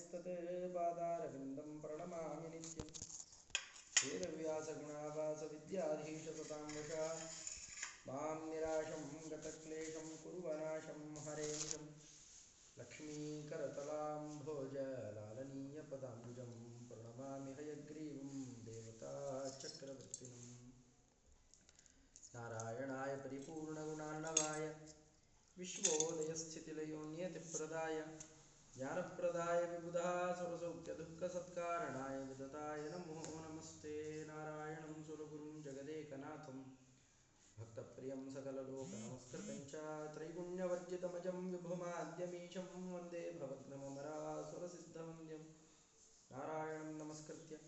स्वामिनस्तत् पादारविन्दं प्रणमामि नित्यम् वेदव्यासगुणावासविद्याधीशततां वशा माँ निराशं, गतक्लेशं, कुर्वनाशं, हरेशं। लक्ष्मीकरतलाम्भोजलालनीयपदाम्बुजं प्रणमामि हयग्रीवं देवताचक्रवर्तिनम् नारायणाय परिपूर्णगुणार्णवाय विश्वोदयस्थितिलयोन्यतिप्रदाय ज्ञानप्रदाय विबुधा सुरसौख्यदुःखसत्कारणाय विदताय नमो नमस्ते। नारायणं सुरगुरुं जगदेकनाथं। भक्तप्रियं सकललोकनमस्कृतं च त्रैगुण्यवर्जितमजं विभुमाद्यमीशं वंदे भवग्नममरासुरसिद्धवन्द्यं नारायणं नमस्कृत्य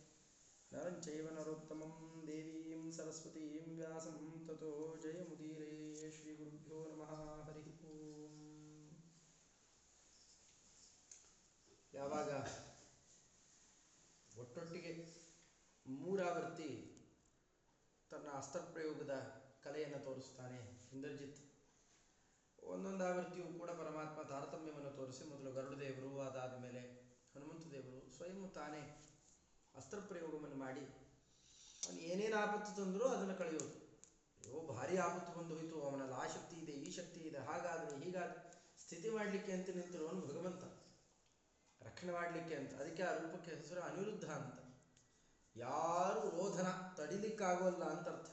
नरं चैव नरोत्तमं देवीं सरस्वतीं व्यासं ततो जयमुदीरे श्रीगुरुभ्यो नमः। हरिः ಓಂ ಯಾವಾಗ? ಒಟ್ಟೊಟ್ಟಿಗೆ ಮೂರಾವರ್ತಿ ತನ್ನ ಅಸ್ತ್ರಪ್ರಯೋಗದ ಕಲೆಯನ್ನು ತೋರಿಸ್ತಾನೆ ಇಂದ್ರಜಿತ್. ಒಂದೊಂದು ಆವೃತ್ತಿಯು ಕೂಡ ಪರಮಾತ್ಮ ತಾರತಮ್ಯವನ್ನು ತೋರಿಸಿ ಮೊದಲು ಗರುಡದೇವರು ಅದಾದ ಮೇಲೆ ಹನುಮಂತ ದೇವರು ಸ್ವಯಂ ತಾನೇ ಅಸ್ತ್ರಪ್ರಯೋಗವನ್ನು ಮಾಡಿ ಅವನು ಏನೇನು ಆಪತ್ತು ತಂದರೂ ಅದನ್ನು ಕಳೆಯೋದು. ಅಯ್ಯೋ, ಭಾರಿ ಆಪತ್ತು ಬಂದು ಹೋಯಿತು ಅವನಲ್ಲಿ ಆ ಶಕ್ತಿ ಇದೆ, ಈ ಶಕ್ತಿ ಇದೆ, ಹಾಗಾದರೆ ಹೀಗಾದ ಸ್ಥಿತಿ ಮಾಡಲಿಕ್ಕೆ ಅಂತ ನಿಂತಿರುವನು ಭಗವಂತ. ರಕ್ಷಣೆ ಮಾಡಲಿಕ್ಕೆ ಅಂತ. ಅದಕ್ಕೆ ಆ ರೂಪಕ್ಕೆ ಹೆಸರು ಅನಿರುದ್ಧ ಅಂತ. ಯಾರು ರೋಧನ ತಡಿಲಿಕ್ಕಾಗೋಲ್ಲ ಅಂತ ಅರ್ಥ.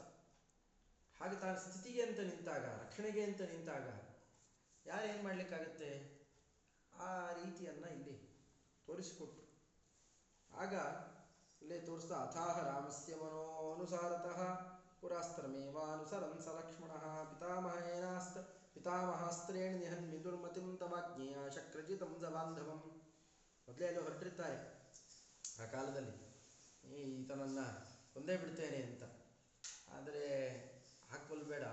ಹಾಗೆ ತಾನು ಸ್ಥಿತಿಗೆ ಅಂತ ನಿಂತಾಗ, ರಕ್ಷಣೆಗೆ ಅಂತ ನಿಂತಾಗ, ಯಾರೇನು ಮಾಡಲಿಕ್ಕಾಗತ್ತೆ? ಆ ರೀತಿಯನ್ನು ಇಲ್ಲಿ ತೋರಿಸಿಕೊಟ್ರು ಆಗ ಇಲ್ಲೇ ತೋರಿಸ್ತಾ ಅಥಾಹ ರಾಮಸ್ಯ ಮನೋನುಸಾರತಃ ಪುರಾಸ್ತ್ರಮೇವಾನುಸರನ್ ಸ ಲಕ್ಷ್ಮಣ ಪಿತಾಮಹೇನಾಸ್ತ, ಪಿತಾಮಹಾಸ್ತ್ರೇಣ ನಿಹನ್ ಮಿದುರ್ಮತಿಂ ತವಾಜ್ಞೇಯ ಶಕ್ರಜಿತಂ ಸ ಬಾಂಧವಂ ಮೊದಲೇ ಅಲ್ಲಿ ಹೊರಟಿರ್ತಾರೆ ಆ ಕಾಲದಲ್ಲಿ. ಈ ಈತನನ್ನು ಕೊಂದೇ ಬಿಡ್ತೇನೆ ಅಂತ. ಆದರೆ ಹಾಕೊಲ್ಬೇಡ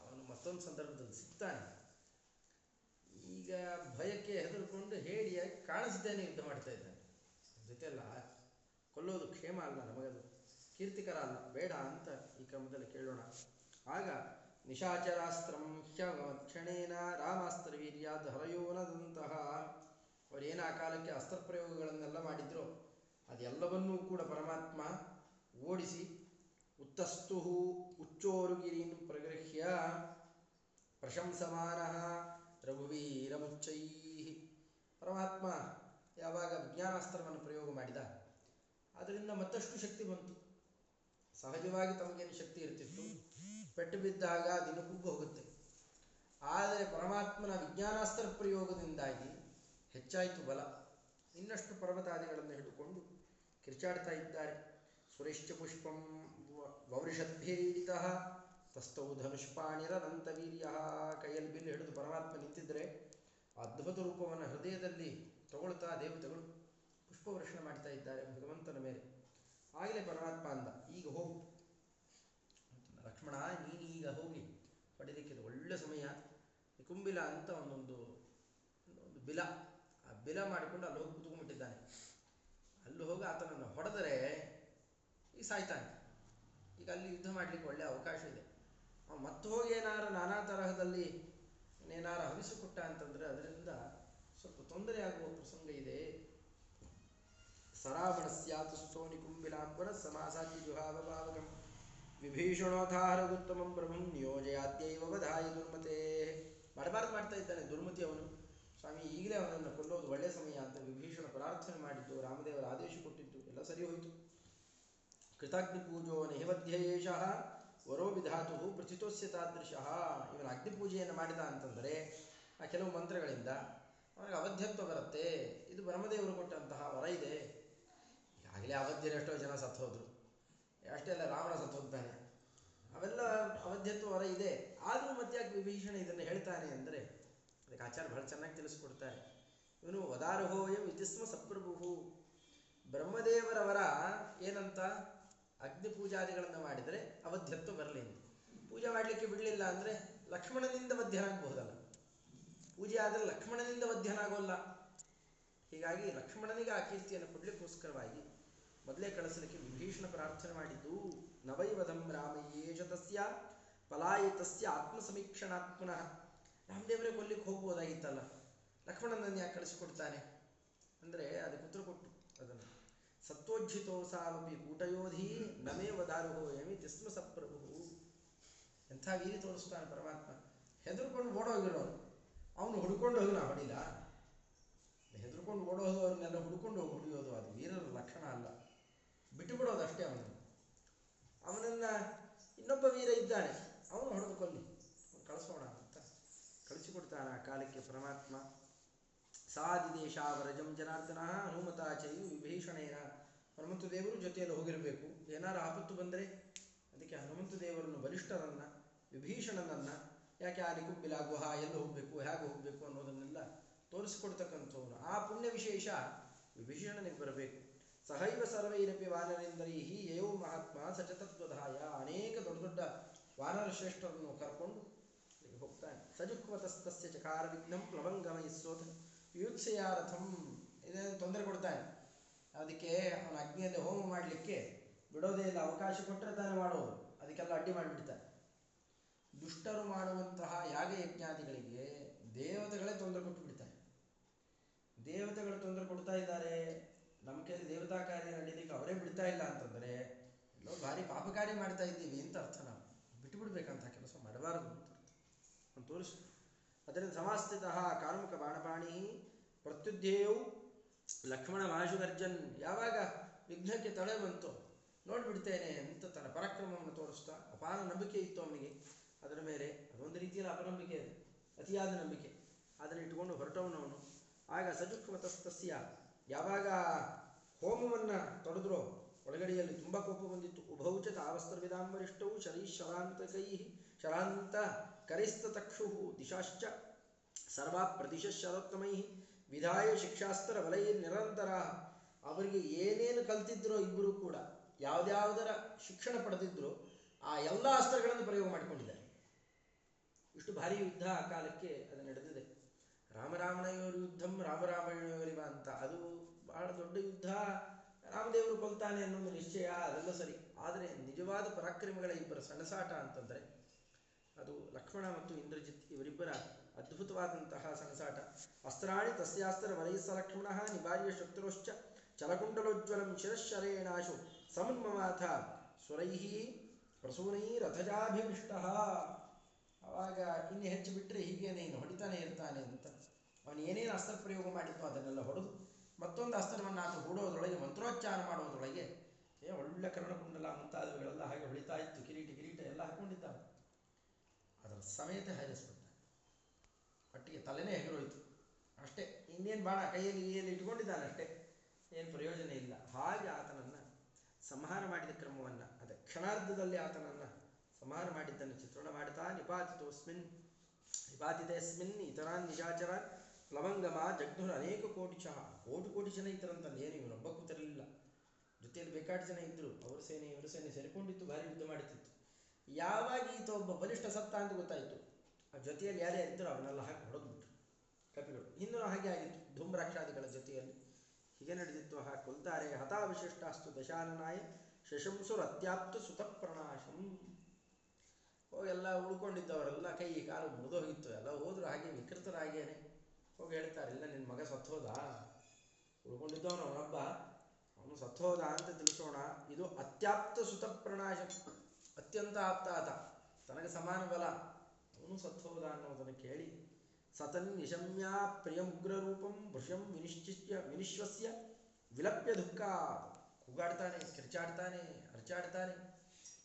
ಅವನು ಮತ್ತೊಂದು ಸಂದರ್ಭದಲ್ಲಿ ಸಿಗ್ತಾನೆ. ಈಗ ಭಯಕ್ಕೆ ಹೆದರ್ಕೊಂಡು ಹೇಡಿಯಾಗಿ ಕಾಣಿಸ್ದೇನೆ ಯುದ್ಧ ಮಾಡ್ತಾ ಇದ್ದಾನೆ. ಜೊತೆಲ್ಲ ಕೊಲ್ಲೋದು ಕ್ಷೇಮ ಅಲ್ಲ ನಮಗದು. ಕೀರ್ತಿಕರ ಅಲ್ಲ ಬೇಡ ಅಂತ ಈ ಕ್ರಮದಲ್ಲಿ ಕೇಳೋಣ. ಆಗ ನಿಶಾಚರಾಸ್ತ್ರಂ ಹ್ಯ ಕ್ಷಣೇನ ರಾಮಾಸ್ತ್ರವೀರ್ಯಾದ್ ಹರಯೋನದಂತಹ ಅವರೇನು ಆ ಕಾಲಕ್ಕೆ ಅಸ್ತ್ರಪ್ರಯೋಗಗಳನ್ನೆಲ್ಲ ಮಾಡಿದ್ರು ಅದೆಲ್ಲವನ್ನೂ ಕೂಡ ಪರಮಾತ್ಮ ಓಡಿಸಿ ಉತ್ತಸ್ತು ಉಚ್ಚೋರುಗಿರಿನ್ ಪ್ರಗೃಹ್ಯ ಪ್ರಶಂಸಮಾನ ರಘುವೀರಮುಚ್ಚೈ ಪರಮಾತ್ಮ ಯಾವಾಗ ವಿಜ್ಞಾನಾಸ್ತ್ರವನ್ನು ಪ್ರಯೋಗ ಮಾಡಿದ, ಅದರಿಂದ ಮತ್ತಷ್ಟು ಶಕ್ತಿ ಬಂತು. ಸಹಜವಾಗಿ ತಮಗೇನು ಶಕ್ತಿ ಇರ್ತಿತ್ತು? ಪೆಟ್ಟು ಬಿದ್ದಾಗ ದಿನ ಕುಗ್ಗು ಹೋಗುತ್ತೆ. ಆದರೆ ಪರಮಾತ್ಮನ ವಿಜ್ಞಾನಾಸ್ತ್ರ ಪ್ರಯೋಗದಿಂದಾಗಿ ಹೆಚ್ಚಾಯಿತು ಬಲ. ಇನ್ನಷ್ಟು ಪರ್ವತಾದಿಗಳನ್ನು ಹಿಡಿದುಕೊಂಡು ಕಿರ್ಚಾಡ್ತಾ ಇದ್ದಾರೆ. ಸುರೇಶ್ಚ ಪುಷ್ಪಂ ವವೃಷದ್ಭಿರೀಡಿತ ತಸ್ತೌ ಧನುಷ್ಪಾಣಿರನಂತ ವೀರ್ಯ ಕೈಯಲ್ಲಿ ಬಿಲ್ಲು ಹಿಡಿದು ಪರಮಾತ್ಮ ನಿಂತಿದ್ದರೆ ಅದ್ಭುತ ರೂಪವನ್ನು ಹೃದಯದಲ್ಲಿ ತಗೊಳ್ತಾ ದೇವತೆಗಳು ಪುಷ್ಪವರ್ಷಣ ಮಾಡ್ತಾ ಇದ್ದಾರೆ ಭಗವಂತನ ಮೇಲೆ. ಆಗಲೇ ಪರಮಾತ್ಮ ಅಂದ, ಈಗ ಹೋಗು. ಲಕ್ಷ್ಮಣ ನೀನು ಈಗ ಹೋಗಿ ಪಡೀಲಿಕ್ಕೆ ಇದು ಒಳ್ಳೆ ಸಮಯ. ಕುಂಬಿಲ ಅಂತ ಒಂದೊಂದು ಒಂದು ಬಿಲ. ಬಿಲ ಮಾಡಿಕೊಂಡು ಅಲ್ಲಿ ಹೋಗಿ ಕುತ್ಕೊಂಡ್ಬಿಟ್ಟಿದ್ದಾನೆ. ಅಲ್ಲಿ ಹೋಗಿ ಆತನನ್ನು ಹೊಡೆದರೆ ಈ ಸಾಯ್ತಾನೆ. ಈಗ ಅಲ್ಲಿ ಯುದ್ಧ ಮಾಡಲಿಕ್ಕೆ ಒಳ್ಳೆಯ ಅವಕಾಶ ಇದೆ. ಮತ್ತೆ ಹೋಗಿ ಏನಾರು ನಾನಾ ತರಹದಲ್ಲಿ ಏನಾರು ಹವಿಸಿಕೊಟ್ಟ ಅಂತಂದರೆ ಅದರಿಂದ ಸ್ವಲ್ಪ ತೊಂದರೆ ಆಗುವ ಪ್ರಸಂಗ ಇದೆ. ಸರಾವಣ ಸ್ಯಾತು ಸರಾವಣಸ್ಯಾತುಸ್ಥೋ ಕುಂಬಿಲಾಂಬರ ಸಮಾಸಾತಿ ಜುಹಾವಭಾವಕಂ. ವಿಭೀಷಣೋಧಾರಗುತ್ತಮಂ ಪ್ರಭುಂ ನಿಯೋಜಯಾದ್ಯೈವ ವಧಾಯ ದುರ್ಮತೆ. ಮಾಡಬಾರ್ದು ಮಾಡ್ತಾ ಇದ್ದಾನೆ ದುರ್ಮತಿ ಅವನು. ಸ್ವಾಮಿ, ಈಗಲೇ ಅವನನ್ನು ಕೊಲ್ಲೋದು ಒಳ್ಳೆಯ ಸಮಯ ಅಂತ ವಿಭೀಷಣ ಪ್ರಾರ್ಥನೆ ಮಾಡಿದ್ದು, ರಾಮದೇವರ ಆದೇಶ ಕೊಟ್ಟಿದ್ದು, ಎಲ್ಲ ಸರಿ ಹೋಯಿತು. ಕೃತಾಗ್ನಿ ಪೂಜೋ ನೈವಧ್ಯಯೇಶಃ ವರೋ ವಿಧಾತು ಪ್ರಥಿತೋಸ್ಯ ತಾದೃಶಃ. ಇವನ ಅಗ್ನಿಪೂಜೆಯನ್ನು ಮಾಡಿದ ಅಂತಂದರೆ, ಆ ಕೆಲವು ಮಂತ್ರಗಳಿಂದ ಅವನಿಗೆ ಅವಧ್ಯತ್ವ ಬರುತ್ತೆ. ಇದು ಬ್ರಹ್ಮದೇವರು ಕೊಟ್ಟಂತಹ ವರ ಇದೆ. ಈಗಾಗಲೇ ಅವಧ್ಯರೆಷ್ಟೋ ಜನ ಸತ್ತೋದ್ರು. ಅಷ್ಟೇ ಅಲ್ಲ, ರಾವಣ ಸತ್ತೋಗ್ತಾನೆ. ಅವೆಲ್ಲ ಅವಧ್ಯತ್ವ ವರ ಇದೆ. ಆದರೂ ಮತ್ತೆ ವಿಭೀಷಣ ಇದನ್ನು ಹೇಳ್ತಾನೆ ಅಂದರೆ ಅದಕ್ಕೆ ಆಚಾರ್ಯ ಬಹಳ ಚೆನ್ನಾಗಿ ತಿಳಿಸ್ಕೊಡ್ತಾರೆ. ಇವನು ವದಾರಹೋಯ ವಿತಿಸ್ಮ ಸಪ್ರಭು ಬ್ರಹ್ಮದೇವರವರ ಏನಂತ ಅಗ್ನಿ ಪೂಜಾದಿಗಳನ್ನು ಮಾಡಿದರೆ ಅವಧ್ಯತ್ವ ಬರಲಿ ಅಂತ. ಪೂಜೆ ಮಾಡಲಿಕ್ಕೆ ಬಿಡಲಿಲ್ಲ ಅಂದರೆ ಲಕ್ಷ್ಮಣನಿಂದ ವಧ್ಯನಾಗಬಹುದಲ್ಲ ಪೂಜೆ ಆದರೆ ಲಕ್ಷ್ಮಣನಿಂದ ವಧ್ಯನಾಗೋಲ್ಲ ಹೀಗಾಗಿ ಲಕ್ಷ್ಮಣನಿಗೆ ಆ ಕೀರ್ತಿಯನ್ನು ಕೊಡಲಿಕ್ಕೋಸ್ಕರವಾಗಿ ಮೊದಲೇ ಕಳಿಸಲಿಕ್ಕೆ ವಿಭೀಷಣ ಪ್ರಾರ್ಥನೆ ಮಾಡಿದ್ದು, ನವೈವಧಂ ರಾಮಯ್ಯೇಷ ತಸ್ಯ ಪಲಾಯಿತಸ್ಯ ಆತ್ಮಸಮೀಕ್ಷಣಾತ್ಮನಃ. ರಾಮದೇವರೇ ಕೊಲ್ಲಿಕ್ಕೆ ಹೋಗ್ಬೋದಾಗಿತ್ತಲ್ಲ? ಲಕ್ಷ್ಮಣನನ್ನು ಯಾಕೆ ಕಳಿಸಿಕೊಡ್ತಾನೆ? ಅಂದರೆ ಅದಕ್ಕೆ ಉತ್ತರ ಕೊಟ್ಟು ಅದನ್ನು. ಸತ್ವೋಜ್ಜಿತೋ ಸತ್ವೋಜ್ಜಿತೋಸಾವಪಿ ಕೂಟಯೋಧಿ ನಮೇ ವದಾರುಹೋ ಯಮಿ ತಿಸ್ಮ ಸಪ್ರಭು ಎಂಥ ವೀರಿ ತೋರಿಸ್ತಾನೆ ಪರಮಾತ್ಮ. ಹೆದರ್ಕೊಂಡು ಓಡೋಗಿರೋನು. ಅವನು ಹುಡ್ಕೊಂಡು ಹೋಗಿ ನಾ ಹೊಡಿಲ್ಲ ಹೆದರ್ಕೊಂಡು ಓಡೋದವ್ರನ್ನೆಲ್ಲ ಹುಡ್ಕೊಂಡು ಹೋಗಿ ಹೊಡಿಯೋದು ಅದು ವೀರರ ಲಕ್ಷಣ ಅಲ್ಲ. ಬಿಟ್ಟು ಬಿಡೋದು ಅಷ್ಟೇ ಅವನನ್ನು ಅವನನ್ನ ಇನ್ನೊಬ್ಬ ವೀರ ಇದ್ದಾನೆ. ಅವನು ಹೊಡೆದು ಕೊಲ್ಲಿ. ಕಳಿಸೋಣ. ಕಳಿಸಿಕೊಡ್ತಾನೆ ಆ ಕಾಲಕ್ಕೆ ಪರಮಾತ್ಮ. ಸಾದಿದೇಶಾವರಜಂ ಜನಾರ್ದನ ಹನುಮತಾಚೆಯು ಚೈಯು ವಿಭೀಷಣೇನ. ಹನುಮಂತ ದೇವರು ಜೊತೆಯಲ್ಲಿ ಹೋಗಿರಬೇಕು. ಏನಾರು ಆಪತ್ತು ಬಂದರೆ ಅದಕ್ಕೆ ಹನುಮಂತ ದೇವರನ್ನು ಬಲಿಷ್ಠರನ್ನ, ವಿಭೀಷಣನನ್ನ, ಯಾಕೆ ಆ ನಿಕುಂಬಿಲ ಗುಹ, ಎಲ್ಲಿ ಹೋಗಬೇಕು, ಹೇಗೆ ಹೋಗಬೇಕು ಅನ್ನೋದನ್ನೆಲ್ಲ ತೋರಿಸಿಕೊಡ್ತಕ್ಕಂಥವನು. ಆ ಪುಣ್ಯ ವಿಶೇಷ ವಿಭೀಷಣನಿಗೆ ಬರಬೇಕು. ಸಹೈವ ಸರ್ವೈರಪಿ ವಾನರೇಂದ್ರೈಹಿ ಯಯೋ ಮಹಾತ್ಮ ಸಚತತ್ವಧಾಯ. ಅನೇಕ ದೊಡ್ಡ ದೊಡ್ಡ ವಾನರ ಶ್ರೇಷ್ಠರನ್ನು ಕರ್ಕೊಂಡು ಹೋಗ್ತಾನೆ ಸಜುಕ್ವತಸ್ತಸ್ಯ ಚಕಾರ ವಿಘ್ನಂ ಪ್ಲವಂಗಮಯಿಸೋತ ಯುತ್ಸೆಯ ರಥಂ ಇದೇನು ತೊಂದರೆ ಕೊಡ್ತಾನೆ। ಅದಕ್ಕೆ ಅವನ ಅಗ್ನಿಯಲ್ಲಿ ಹೋಮ ಮಾಡಲಿಕ್ಕೆ ಬಿಡೋದೇ ಇಲ್ಲ, ಅವಕಾಶ ಕೊಟ್ಟರೆ ತಾನೇ ಮಾಡೋದು ಅದಕ್ಕೆಲ್ಲ ಅಡ್ಡಿ ಮಾಡಿಬಿಡ್ತಾನೆ। ದುಷ್ಟರು ಮಾಡುವಂತಹ ಯಾಗ ಯಜ್ಞಾದಿಗಳಿಗೆ ದೇವತೆಗಳೇ ತೊಂದರೆ ಕೊಟ್ಟು ಬಿಡ್ತಾರೆ ದೇವತೆಗಳು ತೊಂದರೆ ಕೊಡ್ತಾ ಇದ್ದಾರೆ, ನಮ್ಮ ಕೈಲಿ ದೇವತಾ ಕಾರ್ಯ ನಡೀಲಿಕ್ಕೆ ಅವರೇ ಬಿಡ್ತಾ ಇಲ್ಲ ಅಂತಂದರೆ, ಎಲ್ಲೋ ಭಾರಿ ಪಾಪ ಕಾರ್ಯ ಮಾಡ್ತಾ ಇದ್ದೀವಿ ಅಂತ ಅರ್ಥ ನಾವು ಬಿಟ್ಟು ಬಿಡ್ಬೇಕಂತ ಕೆಲಸ ಮಾಡಬಾರದು ಅಂತ ತೋರಿಸ್ತು. ಅದರಿಂದ ಸಮಾಸ್ಥಿತಃ ಕಾರ್ಮುಕ ಬಾಣಪಾಣಿ ಪ್ರತ್ಯುಧ್ಯೇಯವು ಲಕ್ಷ್ಮಣ ವಾಶುಗರ್ಜನ್ ಯಾವಾಗ ವಿಘ್ನಕ್ಕೆ ತಡೆ ಬಂತು ನೋಡ್ಬಿಡ್ತೇನೆ ಅಂತ ತನ್ನ ಪರಾಕ್ರಮವನ್ನು ತೋರಿಸ್ತಾ ಅಪಾರ ನಂಬಿಕೆ ಇತ್ತು ಅವನಿಗೆ. ಅದರ ಮೇಲೆ ಅದೊಂದು ರೀತಿಯಲ್ಲಿ ಅಪನಂಬಿಕೆ ಅದು, ಅತಿಯಾದ ನಂಬಿಕೆ. ಅದನ್ನು ಇಟ್ಕೊಂಡು ಹೊರಟವನವನು ಆಗ ಸಜುಕ್ವತಸ್ತಸ್ಯ ಯಾವಾಗ ಹೋಮವನ್ನು ತೊಡೆದ್ರೋ ಒಳಗಡೆಯಲ್ಲಿ ತುಂಬ ಕೋಪ ಬಂದಿತ್ತು. ಉಭೌಚ ತಾವಸ್ತ್ರವಿದಾಂಬರಿಷ್ಟವು ಶರೀ ಶರಾಂತಕೈ ಶರಾಂತ ಕರಿಸ್ತತಕ್ಷು ದಿಶಾಶ್ಚ ಸರ್ವಾ ಪ್ರದಿಶ ಶರೋತ್ತಮೈ ವಿಧಾಯ ಶಿಕ್ಷಾಸ್ತ್ರ ವಲಯ ನಿರಂತರ. ಅವರಿಗೆ ಏನೇನು ಕಲ್ತಿದ್ರೋ ಇಬ್ಬರು ಕೂಡ, ಯಾವುದ್ಯಾವುದರ ಶಿಕ್ಷಣ ಪಡೆದಿದ್ರೋ ಆ ಎಲ್ಲ ಅಸ್ತ್ರಗಳನ್ನು ಪ್ರಯೋಗ ಮಾಡಿಕೊಂಡಿದ್ದಾರೆ. ಇಷ್ಟು ಭಾರಿ ಯುದ್ಧ ಆ ಕಾಲಕ್ಕೆ ಅದು ನಡೆದಿದೆ. ರಾಮರಾವಣಯೋರ್ ಯುದ್ಧಂ ರಾಮರಾಮಯ್ಯವರಿವ ಅಂತ. ಅದು ಬಹಳ ದೊಡ್ಡ ಯುದ್ಧ. ರಾಮದೇವರು ಕೊಲ್ತಾನೆ ಅನ್ನೋದು ನಿಶ್ಚಯ ಅದೆಲ್ಲ ಸರಿ. ಆದರೆ ನಿಜವಾದ ಪರಾಕ್ರಮಗಳ ಇಬ್ಬರ ಸಣಸಾಟ ಅಂತಂದರೆ ಅದು ಲಕ್ಷ್ಮಣ ಮತ್ತು ಇಂದ್ರಜಿತ್ ಇವರಿಬ್ಬರ ಅದ್ಭುತವಾದಂತಹ ಸಂಸಾಟ ಅಸ್ತ್ರಾಣಿ ತಸ್ಯಾಸ್ತ್ರ ವಲಯಸ ಲಕ್ಷ್ಮಣ ನಿವಾರ್ಯ ಶತ್ರುಶ್ಚ ಚಲಕುಂಡಲೋಜ್ವಲಂ ಶಿರಶರೇಣಾಶು ಸಮನ್ಮಮಾಥ ಸ್ವರೈಹಿ ಪ್ರಸೂನೈ ರಥಜಾಭಿಮಿಷ್ಟ ಅವಾಗ ಇನ್ನು ಹೆಚ್ಚು ಬಿಟ್ಟರೆ ಹೀಗೇನೆ ಇನ್ನು ಹೊಡಿತಾನೆ ಇರ್ತಾನೆ ಅಂತ. ಅವನು ಏನೇನು ಅಸ್ತ್ರ ಪ್ರಯೋಗ ಮಾಡಿತ್ತು ಅದನ್ನೆಲ್ಲ ಹೊಡೆದು ಮತ್ತೊಂದು ಅಸ್ತ್ರವನ್ನು ಆತ ಹೂಡೋದ್ರೊಳಗೆ ಮಂತ್ರೋಚ್ಚಾರ ಮಾಡೋದ್ರೊಳಗೆ, ಏ ಒಳ್ಳೆ ಕರ್ಣಕುಂಡಲ ಮುಂತಾದವುಗಳೆಲ್ಲ ಹಾಗೆ ಹೊಳಿತಾ ಇತ್ತು. ಕಿರೀಟ ಕಿರೀಟ ಎಲ್ಲ ಹಾಕೊಂಡಿದ್ದಾನೆ ಅದರ ಸಮೇತ ಹಾರಿಸ್ಬಿಟ್ಟ ಒಟ್ಟಿಗೆ ತಲೆನೇ ಹೆಗರೋಯ್ತು. ಅಷ್ಟೇ, ಇನ್ನೇನು ಬಾಣ ಕೈಯಲ್ಲಿ ಕೈಯಲ್ಲಿ ಇಟ್ಕೊಂಡಿದ್ದಾನೆ ಅಷ್ಟೇ, ಏನು ಪ್ರಯೋಜನ ಇಲ್ಲ. ಹಾಗೆ ಆತನನ್ನು ಸಂಹಾರ ಮಾಡಿದ ಕ್ರಮವನ್ನು, ಅದ ಕ್ಷಣಾರ್ಧದಲ್ಲಿ ಆತನನ್ನು ಸಂಹಾರ ಮಾಡಿದ್ದನ್ನು ಚಿತ್ರಣ ಮಾಡುತ್ತಾ ನಿಪಾತಿತೋಸ್ಮಿನ್ ನಿಪಾತಿತೇಸ್ಮಿನ್ ಇತರಾನ್ ನಿಜಾಚರ ಪ್ಲವಂಗಮ, ಜಗ್ಧುರ ಅನೇಕ ಕೋಟಿ ಚಹ, ಕೋಟಿ ಕೋಟಿ ಜನ ಇದ್ದರಂತಲ್ಲಿ ಏನು ಇವನೊಬ್ಬ ಕೂತಿರಲಿಲ್ಲ. ಜೊತೆಯಲ್ಲಿ ಬೇಕಾಡು ಜನ ಇದ್ದರು ಅವರ ಸೇನೆ, ಇವರ ಸೇನೆ ಸೇರಿಕೊಂಡಿತ್ತು ಭಾರಿ ಯುದ್ಧ ಮಾಡುತ್ತಿತ್ತು ಯಾವಾಗ ಈತ ಒಬ್ಬ ಬಲಿಷ್ಠ ಸತ್ತ ಅಂತ ಗೊತ್ತಾಯಿತು. ಆ ಜೊತೆಯಲ್ಲಿ ಯಾರೇ ಇದ್ದರು ಅವನ್ನೆಲ್ಲ ಹಾಕಿ ಹೊಡೆದ್ಬಿಟ್ರು. ಕಪಿಗಳು. ಹಿಂದೂ ಹಾಗೆ ಆಗಿತ್ತು. ಧೂಮ್ರಾಕ್ಷಾದಿಗಳ ಜೊತೆಯಲ್ಲಿ ಹೀಗೆ ನಡೆದಿತ್ತು. ಹಾ ಕೊಲ್ತಾರೆ ಹತಾವಿಶಿಷ್ಟಾಸ್ತು ದಶಾನನಾಯ ಶಶಂಸುರ ಅತ್ಯಾಪ್ತ ಸುತ ಪ್ರಣಾಶಂ ಹೋಗೆಲ್ಲ ಉಳ್ಕೊಂಡಿದ್ದವರೆಲ್ಲ ಕೈ, ಕಾಲು ಮುರಿದೋಗಿತ್ತು. ಎಲ್ಲ ಹೋದ್ರು ಹಾಗೆ ವಿಕೃತರಾಗೇನೆ. ಹೋಗಿ ಹೇಳ್ತಾರೆ, ಇಲ್ಲ ನಿನ್ನ ಮಗ ಸತ್ತೋದ? ಉಳ್ಕೊಂಡಿದ್ದವನು ಅವನೊಬ್ಬ ಅವನು ಸತ್ತೋದ ಅಂತ ತಿಳಿಸೋಣ. ಇದು ಅತ್ಯಾಪ್ತ ಸುತ ಪ್ರಣಾಶ ಅತ್ಯಂತ ಆಪ್ತ ಆತ ತನಗೆ ಸಮಾನ ಬಲ. ಅವನು ಸತ್ತೋದ ಅನ್ನೋದನ್ನು ಕೇಳಿ ಸತನ್ ನಿಶಮ್ಯ ಪ್ರಿಯಮುಗ್ರರೂಪಂ ಭೃಶಂ ವಿನಿಶ್ಚಿತ್ಯ ವಿನಿಶ್ವಸ್ಯ ವಿಲಪ್ಯ ದುಃಖ. ಕೂಗಾಡ್ತಾನೆ, ಕಿರ್ಚಾಡ್ತಾನೆ ಅರ್ಚಾಡ್ತಾನೆ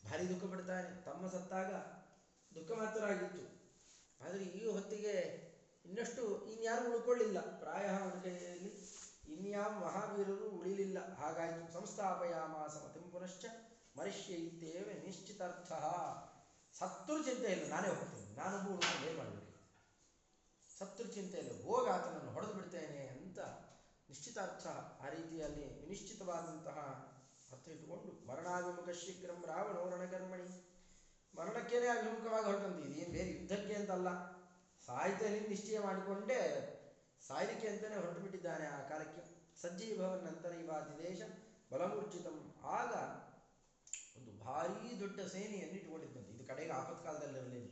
ಭಾರಿ ದುಃಖ ಪಡ್ತಾನೆ. ತಮ್ಮ ಸತ್ತಾಗ ದುಃಖ ಮಾತ್ರರಾಗಿತ್ತು ಆದರೆ ಈ ಹೊತ್ತಿಗೆ ಇನ್ನಷ್ಟು ಇನ್ಯಾರು ಉಳ್ಕೊಳ್ಳಿಲ್ಲ. ಪ್ರಾಯ ಅವನ ಕೈಯಲ್ಲಿ ಇನ್ಯಾವ ಮಹಾವೀರರು ಉಳಿಲಿಲ್ಲ. ಹಾಗಾಯಿತು ಸಂಸ್ಥಾಪಯಾಮಾಸ ಮತಿಂ ಪುನಶ್ಚ ಮನುಷ್ಯ ಇದ್ದೇವೆ ನಿಶ್ಚಿತಾರ್ಥ. ಸತ್ರು ಚಿಂತೆ ಇಲ್ಲ, ನಾನೇ ಹೋಗ್ತೇನೆ ನಾನು ಉಳ್ಕೊಂಡು ಏನು ಮಾಡಬೇಕು? ಸತ್ರು ಚಿಂತೆ ಇಲ್ಲ ಹೋಗ ಆತನನ್ನು ಹೊಡೆದು ಬಿಡ್ತೇನೆ ಅಂತ ನಿಶ್ಚಿತಾರ್ಥ ಆ ರೀತಿಯಲ್ಲಿ ನಿಶ್ಚಿತವಾದಂತಹ ಅರ್ಥ ಇಟ್ಟುಕೊಂಡು ಮರಣಾಭಿಮುಖ ಶೀಘ್ರಂ ರಾವಣೋ ರಣಕರ್ಮಣಿ. ಮರಣಕ್ಕೇನೆ ಅಭಿಮುಖವಾಗಿ ಹೊರಟಂತೆ ಇದೇನು ಬೇರೆ ಯುದ್ಧಕ್ಕೆ ಅಂತಲ್ಲ. ಸಾಯ್ತೇನೆ ನಿಶ್ಚಯ ಮಾಡಿಕೊಂಡೇ ಸಾಯಲಿಕ್ಕೆ ಅಂತಲೇ ಹೊರಟು ಬಿಟ್ಟಿದ್ದಾನೆ ಆ ಕಾಲಕ್ಕೆ. ಸಜ್ಜೀಭವನ್ ನಂತರ ಇವಾದಿ ದೇಶ ಬಲಮೂರ್ಜಿತಂ ಆಗ ಭಾರೀ ದೊಡ್ಡ ಸೇನೆಯನ್ನು ಇಟ್ಕೊಂಡಿದ್ದಂತೆ ಇದು ಕಡೆಗೆ ಆಪತ್ಕಾಲದಲ್ಲಿರಲಿಲ್ಲ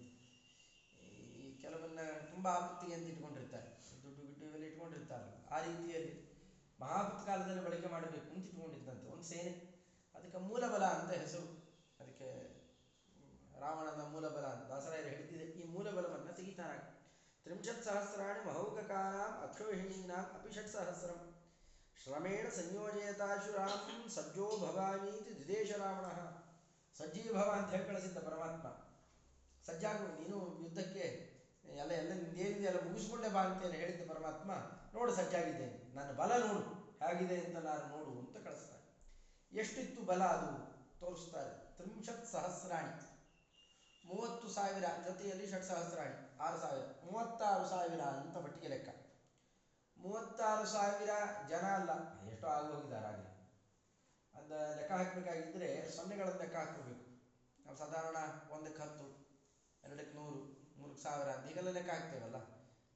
ಈ ಕೆಲವನ್ನ ತುಂಬ ಆಪತ್ತಿಗೆ ಅಂತ ಇಟ್ಕೊಂಡಿರ್ತಾರೆ. ದುಡ್ಡು ಗಿಡ್ಡು ಇವೆಲ್ಲ ಇಟ್ಕೊಂಡಿರ್ತಾರೆ. ಆ ರೀತಿಯಲ್ಲಿ ಮಹಾಪತ್ ಕಾಲದಲ್ಲಿ ಬಳಕೆ ಮಾಡಬೇಕು ಅಂತ ಇಟ್ಕೊಂಡಿದ್ದಂತೆ ಒಂದು ಸೇನೆ. ಅದಕ್ಕೆ ಮೂಲಬಲ ಅಂತ ಹೆಸರು. ಅದಕ್ಕೆ ರಾವಣನ ಮೂಲಬಲ ಅಂತ ದಾಸರಾಯರು ಹೇಳ್ತಿದೆ ಈ ಮೂಲಬಲವನ್ನು ತೆಗಿತಾನೆ. ತ್ರಿಂಶತ್ ಸಹಸ್ರಾಣಿ ಮಹೌಕಕಾನಾಂ ಅಕ್ಷೋಹಿಣೀನಾಂ ಅಪಿ ಷಟ್ ಸಹಸ್ರಂ. ಶ್ರಮೇಣ ಸಂಯೋಜಯತಾಶು ರಾಮಂ ಸಜ್ಜೋ ಭವಾನೀತಿ ದ್ವಿದೇಶ ರಾವಣ. ಸಜ್ಜೀಭವ ಅಂತ ಹೇಳಿ ಕಳಿಸಿದ್ದ ಪರಮಾತ್ಮ. ಸಜ್ಜಾಗು, ನೀನು ಯುದ್ಧಕ್ಕೆ, ಎಲ್ಲ ಎಲ್ಲ, ನಿಂದೇನಿದೆ, ಎಲ್ಲ ಮುಗಿಸ್ಕೊಂಡೆ ಬಾ ಅಂತ ಹೇಳಿದ್ದ ಪರಮಾತ್ಮ, ನೋಡು ಸಜ್ಜಾಗಿದ್ದೇನೆ ನನ್ನ ಬಲ ನೋಡು, ಹೇಗಿದೆ ಅಂತ ನಾನು ನೋಡು ಅಂತ ಕಳಿಸ್ತಾರೆ ಎಷ್ಟಿತ್ತು ಬಲ ಅದು? ತೋರಿಸ್ತಾರೆ. ತ್ರಿಂಶತ್ ಸಹಸ್ರಾಣಿ. ಮೂವತ್ತು ಸಾವಿರ, ಜೊತೆಯಲ್ಲಿ ಷಟ್ ಸಹಸ್ರಾಣಿ, ಆರು ಸಾವಿರ, ಮೂವತ್ತಾರು ಸಾವಿರ ಅಂತ ಮಟ್ಟಿಗೆ ಲೆಕ್ಕ. ಮೂವತ್ತಾರು ಸಾವಿರ ಜನ ಅಲ್ಲ, ಎಷ್ಟೋ ಆಗಿ ಹೋಗಿದ್ದಾರೆ ಅದ ಲೆಕ್ಕ ಹಾಕಬೇಕಾಗಿದ್ದರೆ ಸೊನ್ನೆಗಳನ್ನು ಲೆಕ್ಕ ಹಾಕಬೇಕು ನಾವು ಸಾಧಾರಣ ಒಂದಕ್ಕೆ ಹತ್ತು, ಎರಡಕ್ಕೆ ನೂರು, ಮೂರಕ್ಕೆ ಸಾವಿರ ಅಂತ ಹೀಗೆಲ್ಲ ಲೆಕ್ಕ ಹಾಕ್ತೇವಲ್ಲ?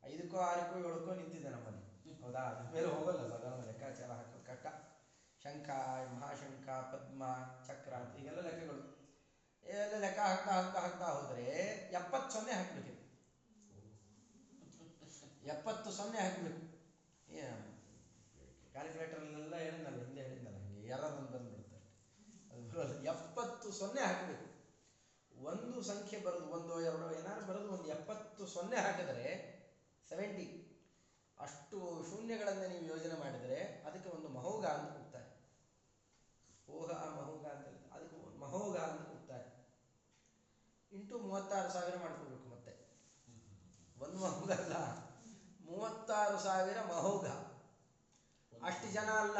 ಐದಕ್ಕೋ, ಆರಕ್ಕೋ, ಏಳಕ್ಕೋ ನಿಂತಿದೆ ನಮ್ಮಲ್ಲಿ. ಹೌದಾ? ಮೇಲೆ ಹೋಗಲ್ಲ ಸಾಧಾರಣ ಲೆಕ್ಕಾಚಾರ ಹಾಕೋದು ಕಟ್ಟ ಶಂಖ, ಮಹಾಶಂಖ, ಪದ್ಮ, ಚಕ್ರ ಅಂತ ಹೀಗೆಲ್ಲ ಲೆಕ್ಕಗಳು. ಎಲ್ಲ ಲೆಕ್ಕ ಹಾಕ್ತಾ ಹಾಕ್ತಾ ಹಾಕ್ತಾ ಹೋದರೆ ಎಪ್ಪತ್ತು ಸೊನ್ನೆ ಹಾಕ್ಬೇಕು. ಎಪ್ಪತ್ತು ಸೊನ್ನೆ ಹಾಕಬೇಕು. ಕ್ಯಾಲ್ಕುಲೇಟರ್ಲೆಲ್ಲ ಹೇಳಿದ್ನಲ್ಲ, ಹಿಂದೆ ಹೇಳಿದ್ನಲ್ಲ. ಎರರ್ ಅಂತ ಬಂದ್ಬಿಡುತ್ತೆ ಅದು ಬರೋಲ್ಲ ಎಪ್ಪತ್ತು ಸೊನ್ನೆ ಹಾಕಬೇಕು. ಒಂದು ಸಂಖ್ಯೆ ಬರೋದು, ಒಂದೋ ಎರಡೋ, ಏನಾದ್ರು ಬರೋದು, ಒಂದು ಎಪ್ಪತ್ತು ಸೊನ್ನೆ ಹಾಕಿದರೆ ಸೆವೆಂಟಿ ಅಷ್ಟು ಶೂನ್ಯಗಳನ್ನು ನೀವು ಯೋಜನೆ ಮಾಡಿದರೆ ಅದಕ್ಕೆ ಒಂದು ಮಹೋಗ ಅಂತ ಕೂಗ್ತಾರೆ. ಓಹ ಮಹೋಗ ಅಂತ ಅದಕ್ಕೆ ಮಹೋಗ ಅಂತ ಕೂಗ್ತಾರೆ. ಇಂಟು ಮೂವತ್ತಾರು ಸಾವಿರ ಮಾಡ್ಕೋಬೇಕು ಮತ್ತೆ. ಒಂದು ಮಹೋಗ ಅಲ್ಲ. ಮೂವತ್ತಾರು ಸಾವಿರ ಮಹೋಗ ಅಷ್ಟು ಜನ ಅಲ್ಲ.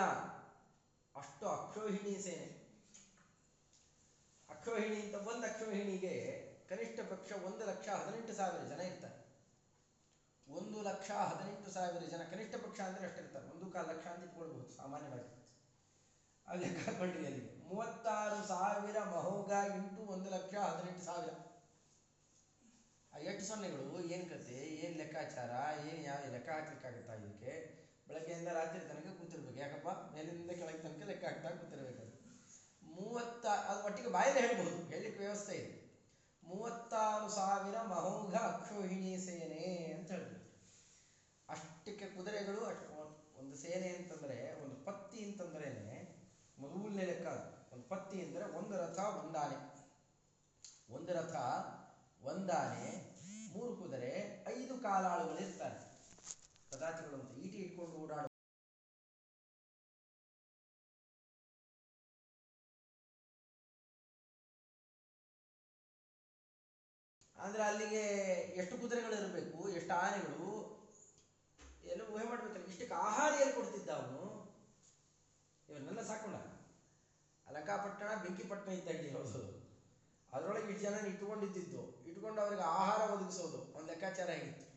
ಅಷ್ಟು ಅಕ್ಷೋಹಿಣಿ ಸೇನೆ ಅಕ್ಷೋಹಿಣಿ ಅಂತ ಒಂದು ಅಕ್ಷೋಹಿಣಿಗೆ ಕನಿಷ್ಠ ಪಕ್ಷ ಒಂದು ಲಕ್ಷ ಹದಿನೆಂಟು ಸಾವಿರ ಜನ ಇರ್ತಾರೆ. ಒಂದು ಲಕ್ಷ ಹದಿನೆಂಟು ಸಾವಿರ ಜನ ಕನಿಷ್ಠ ಪಕ್ಷ ಅಂದ್ರೆ ಅಷ್ಟಿರ್ತಾರೆ ಒಂದು ಕಾಲು ಲಕ್ಷ ಅಂತ ಇಟ್ಕೊಳ್ಬಹುದು ಸಾಮಾನ್ಯವಾಗಿ. ಆ ಲೆಕ್ಕ ಅಲ್ಲಿಗೆ ಮೂವತ್ತಾರು ಸಾವಿರ ಮಹೋಗ ಇಂಟು ಒಂದು ಲಕ್ಷ ಹದಿನೆಂಟು ಸಾವಿರ. ಎಷ್ಟು ಸೊನ್ನೆಗಳು ಏನು ಕತೆ ಏನು ಲೆಕ್ಕಾಚಾರ? ಏನು ಯಾವ ಲೆಕ್ಕ ಹಾಕ್ಲಿಕ್ಕಾಗುತ್ತಾ ಇದಕ್ಕೆ? ಬೆಳಗ್ಗೆಯಿಂದ ರಾತ್ರಿ ತನಕ ಕೂತಿರ್ಬೇಕು. ಯಾಕಪ್ಪ? ಮೇಲಿಂದ ಕೆಳಗೆ ತನಕ ಲೆಕ್ಕ ಹಾಕ್ತಾ ಕೂತಿರ್ಬೇಕು ಅದು ಮೂವತ್ತ, ಅದು ಒಟ್ಟಿಗೆ ಬಾಯಲ್ಲಿ ಹೇಳ್ಬೋದು. ಹೇಳಲಿಕ್ಕೆ ವ್ಯವಸ್ಥೆ ಇದೆ. ಮೂವತ್ತಾರು ಸಾವಿರ ಮಹೋಘ ಅಕ್ಷೋಹಿಣಿ ಸೇನೆ ಅಂತ ಹೇಳ್ತಾರೆ ಅಷ್ಟಕ್ಕೆ ಕುದುರೆಗಳು ಒಂದು ಸೇನೆ ಅಂತಂದ್ರೆ, ಒಂದು ಪತ್ತಿ ಅಂತಂದ್ರೇನೆ ಮೊದಲನೇ ಲೆಕ್ಕ ಒಂದು ಪತ್ತಿ ಅಂದರೆ ಒಂದು ರಥ, ಒಂದಾನೆ. ಒಂದು ರಥ, ಒಂದಾನೆ, ಮೂರು ಕುದುರೆ, ಐದು ಕಾಲಾಳುಗಳು ಇರ್ತಾರೆ ಪದಾರ್ಥಗಳು ಅಂತ ಈಟಿ ಇಟ್ಕೊಂಡು ಓಡಾಡುವ ಅಂದ್ರೆ ಅಲ್ಲಿಗೆ ಎಷ್ಟು ಕುದುರೆಗಳು ಇರಬೇಕು, ಎಷ್ಟು ಆನೆಗಳು, ಎಲ್ಲ ಊಹೆ ಮಾಡ್ಬೇಕಲ್ಲ, ಇಷ್ಟಕ್ಕೆ ಆಹಾರ ಎಲ್ಲಿ ಕೊಡ್ತಿದ್ದ ಅವನು? ಇವನ್ನೆಲ್ಲ ಸಾಕೊಂಡ ಅಲಕಾಪಟ್ಟಣ, ಬೆಂಕಿಪಟ್ಟಣ ಇದ್ದಂಗೆ ಇರೋದು ಅದರೊಳಗೆ ಇಷ್ಟು ಜನ ಇಟ್ಕೊಂಡಿದ್ದಿದ್ದು ಇಟ್ಕೊಂಡು ಅವ್ರಿಗೆ ಆಹಾರ ಒದಗಿಸೋದು. ಒಂದು ಲೆಕ್ಕಾಚಾರ ಹೇಗಿತ್ತು?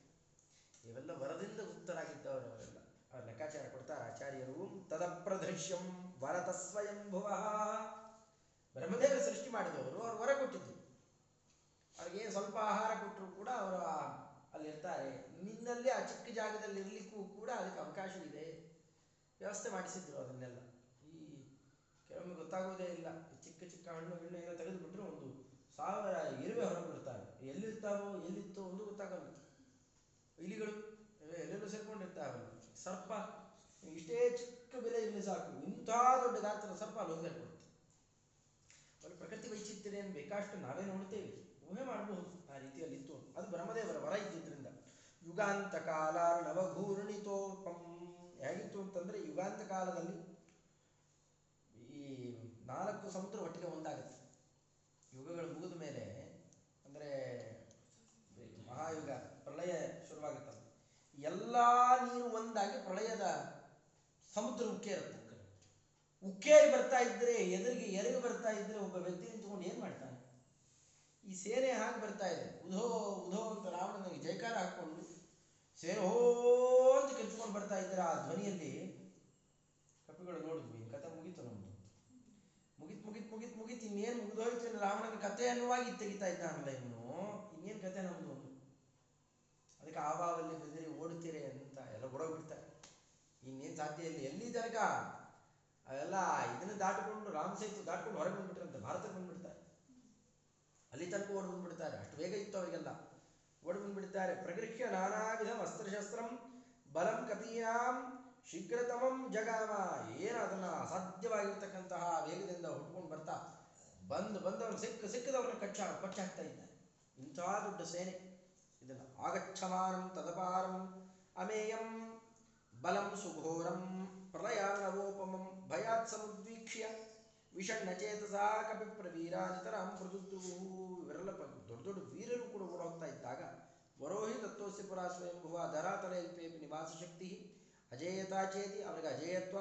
ಇವೆಲ್ಲ ವರದಿಂದ ಗುಪ್ತರಾಗಿದ್ದವರು ಅವರೆಲ್ಲ. ಅವ್ರ ಲೆಕ್ಕಾಚಾರ ಕೊಡ್ತಾರೆ ಆಚಾರ್ಯರು ತದಪ್ರದೃಶ್ಯಂ ವರತ ಸ್ವಯಂಭುವ ಬ್ರಹ್ಮದೇವರು ಸೃಷ್ಟಿ ಮಾಡಿದವರು, ಅವ್ರು ವರ ಕೊಟ್ಟಿದ್ದು ಅವ್ರಿಗೆ ಸ್ವಲ್ಪ ಆಹಾರ ಕೊಟ್ಟರು ಕೂಡ ಅವರು ಅಲ್ಲಿರ್ತಾರೆ. ನಿನ್ನಲ್ಲಿ ಆ ಚಿಕ್ಕ ಜಾಗದಲ್ಲಿ ಇರಲಿಕ್ಕೂ ಕೂಡ ಅದಕ್ಕೆ ಅವಕಾಶ ಇದೆ ವ್ಯವಸ್ಥೆ ಮಾಡಿಸಿದ್ರು ಅದನ್ನೆಲ್ಲ. ಈ ಕೆಲವೊಮ್ಮೆ ಗೊತ್ತಾಗೋದೇ ಇಲ್ಲ. ಚಿಕ್ಕ ಚಿಕ್ಕ ಹಣ್ಣು ಗಿಣ್ಣು ಏನೋ ತೆಗೆದುಬಿಟ್ರೆ ಒಂದು ಸಾವಿರ ಇರುವೆ ಹೊರಗೆ ಬಿಡ್ತಾರೆ ಎಲ್ಲಿರ್ತಾರೋ ಎಲ್ಲಿತ್ತೋ ಒಂದು ಗೊತ್ತಾಗಲ್ಲ ಇಲಿಗಳು ಎಲ್ಲೆಲ್ಲೂ ಸೇರ್ಕೊಂಡಿರ್ತಾವೆ ಸರ್ಪ, ಇಷ್ಟೇ ಚಿಕ್ಕ ಬೆಲೆ ಇಲ್ಲಿ ಸಾಕು. ಇಂಥ ದೊಡ್ಡ ಗಾತ್ರದ ಸರ್ಪ ಅಲ್ಲಿ ಹೋಗಿ ಸೇರ್ಕೊಡುತ್ತೆ ಪ್ರಕೃತಿ ಏನು ಬೇಕಾಷ್ಟು ನಾವೇ ನೋಡ್ತೇವೆ. ಊಹೆ ಮಾಡಬಹುದು ಆ ರೀತಿಯಲ್ಲಿ ಇತ್ತು. ಅದು ಬ್ರಹ್ಮದೇವರ ವರ ಇದ್ದಿದ್ರಿಂದ ಯುಗಾಂತ ಕಾಲ ನವಘೂರ್ಣಿತೋಪಂ ಹೇಗಿತ್ತು ಅಂತಂದ್ರೆ ಯುಗಾಂತ ಕಾಲದಲ್ಲಿ ಈ ನಾಲ್ಕು ಸಮುದ್ರ ಒಟ್ಟಿಗೆ ಒಂದಾಗುತ್ತೆ. ಯುಗಗಳು ಮುಗಿದ ಮೇಲೆ ಎಲ್ಲ ನೀರು ಒಂದಾಗಿ ಪ್ರಳಯದ ಸಮುದ್ರ ಉಕ್ಕೇರುತ್ತೆ ಉಕ್ಕೇರಿ ಬರ್ತಾ ಇದ್ರೆ, ಎದುರಿಗೆ ಎರಗಿ ಬರ್ತಾ ಇದ್ರೆ ಒಬ್ಬ ವ್ಯಕ್ತಿ ನಿಂತ್ಕೊಂಡು ಏನು ಮಾಡ್ತಾನೆ? ಈ ಸೇನೆ ಹಾಗೆ ಬರ್ತಾ ಇದೆ. ಉಧೋ ಉಧೋ ಅಂತ ರಾವಣನಿಗೆ ಜೈಕಾರ ಹಾಕೊಂಡು ಸೇನೆ ಹೋ ಅಂತ ಕಿರ್ಚ್ಕೊಂಡು ಬರ್ತಾ ಇದ್ರೆ ಆ ಧ್ವನಿಯಲ್ಲಿ ಕಪಿಗಳು ನೋಡಿದ್ವಿ. ಕಥೆ ಮುಗೀತು ನಮ್ದು. ಮುಗಿತ್ ಮುಗಿತ್ ಮುಗಿತ್ ಮುಗಿತ್. ಇನ್ನೇನು ಮುಗಿದೋಯ್ತು? ರಾವಣನ ಕಥೆ ಅನ್ನುವಾಗಿ ತೆಗಿತಾ ಇದ್ದಾನಲ್ಲ ಇವನು. ಇನ್ನೇನು ಕಥೆ ನಮ್ದು? ಅದಕ್ಕೆ ಆವಾವಲ್ಲಿ ಬೆದರಿ ಓಡುತ್ತೀರಿ ಅಂತ ಎಲ್ಲ ಓಡೋಗ್ಬಿಡ್ತಾರೆ ಇನ್ನೇನು ಸಾಧ್ಯ ಇಲ್ಲ. ಎಲ್ಲಿ ತನಕ ಅವೆಲ್ಲ ಇದನ್ನ ದಾಟಿಕೊಂಡು, ರಾಮ ಸೇತು ದಾಟ್ಕೊಂಡು ಹೊರಗೆ ಬಂದ್ಬಿಟ್ರಂತೆ, ಭಾರತಕ್ಕೆ ಬಂದ್ಬಿಡ್ತಾರೆ. ಅಲ್ಲಿ ತನಕ ಓಡಿ ಬಂದ್ಬಿಡ್ತಾರೆ. ಅಷ್ಟು ಬೇಗ ಇತ್ತು ಅವರಿಗೆಲ್ಲ. ಓಡಿ ಬಂದ್ಬಿಡ್ತಾರೆ. ಪ್ರಗೃಹ್ಯ ನಾನಾ ವಿಧ ಅಸ್ತ್ರಶಸ್ತ್ರಂ ಬಲಂ ಕತಿಯಾಂ ಶೀಘ್ರತಮಂ ಜಗಾಮ. ಏನು ಅದನ್ನು ಅಸಾಧ್ಯವಾಗಿರ್ತಕ್ಕಂತಹ ವೇಗದಿಂದ ಹುಟ್ಕೊಂಡು ಬರ್ತಾ ಬಂದು ಬಂದವನು ಸಿಕ್ಕ ಸಿಕ್ಕದವನ ಕಚ್ಚ, ಕಚ್ಚಾಕ್ತಾ ಇದ್ದಾರೆ ಇಂಥ ದೊಡ್ಡ ಸೇನೆ. ಇದನ್ನು ಆಗಚ್ಛಮಾನಂ ತದಪಾರಂ ಅಮೇಯಂ ಬಲಂ ಸುಘೋರಂ ಪ್ರಲಯಾನವೋಪಮಂ ಭಯಾತ್ ಸಮುದ್ವೀಕ್ಷ್ಯ ವಿಷಣ್ಣಚೇತಸಾ ಕಪಿ ಪ್ರವೀರಾನಿತರಾಂ ಪ್ರದುದ್ದುವು ಇವರೆಲ್ಲ ದೊಡ್ಡ ದೊಡ್ಡ ವೀರರು ಕೂಡ ಓಡೋಗ್ತಾ ಇದ್ದಾಗ ವರೋಹಿ ತತ್ವಸ್ಯ ಪುರ ಸ್ವಯಂಭುವ ಧರಾತಲೆಯಲ್ಪೇಪಿ ನಿವಾಸ ಶಕ್ತಿ ಅಜೇಯತಾ ಚೇತಿ ಅವರಿಗೆ ಅಜೇಯತ್ವ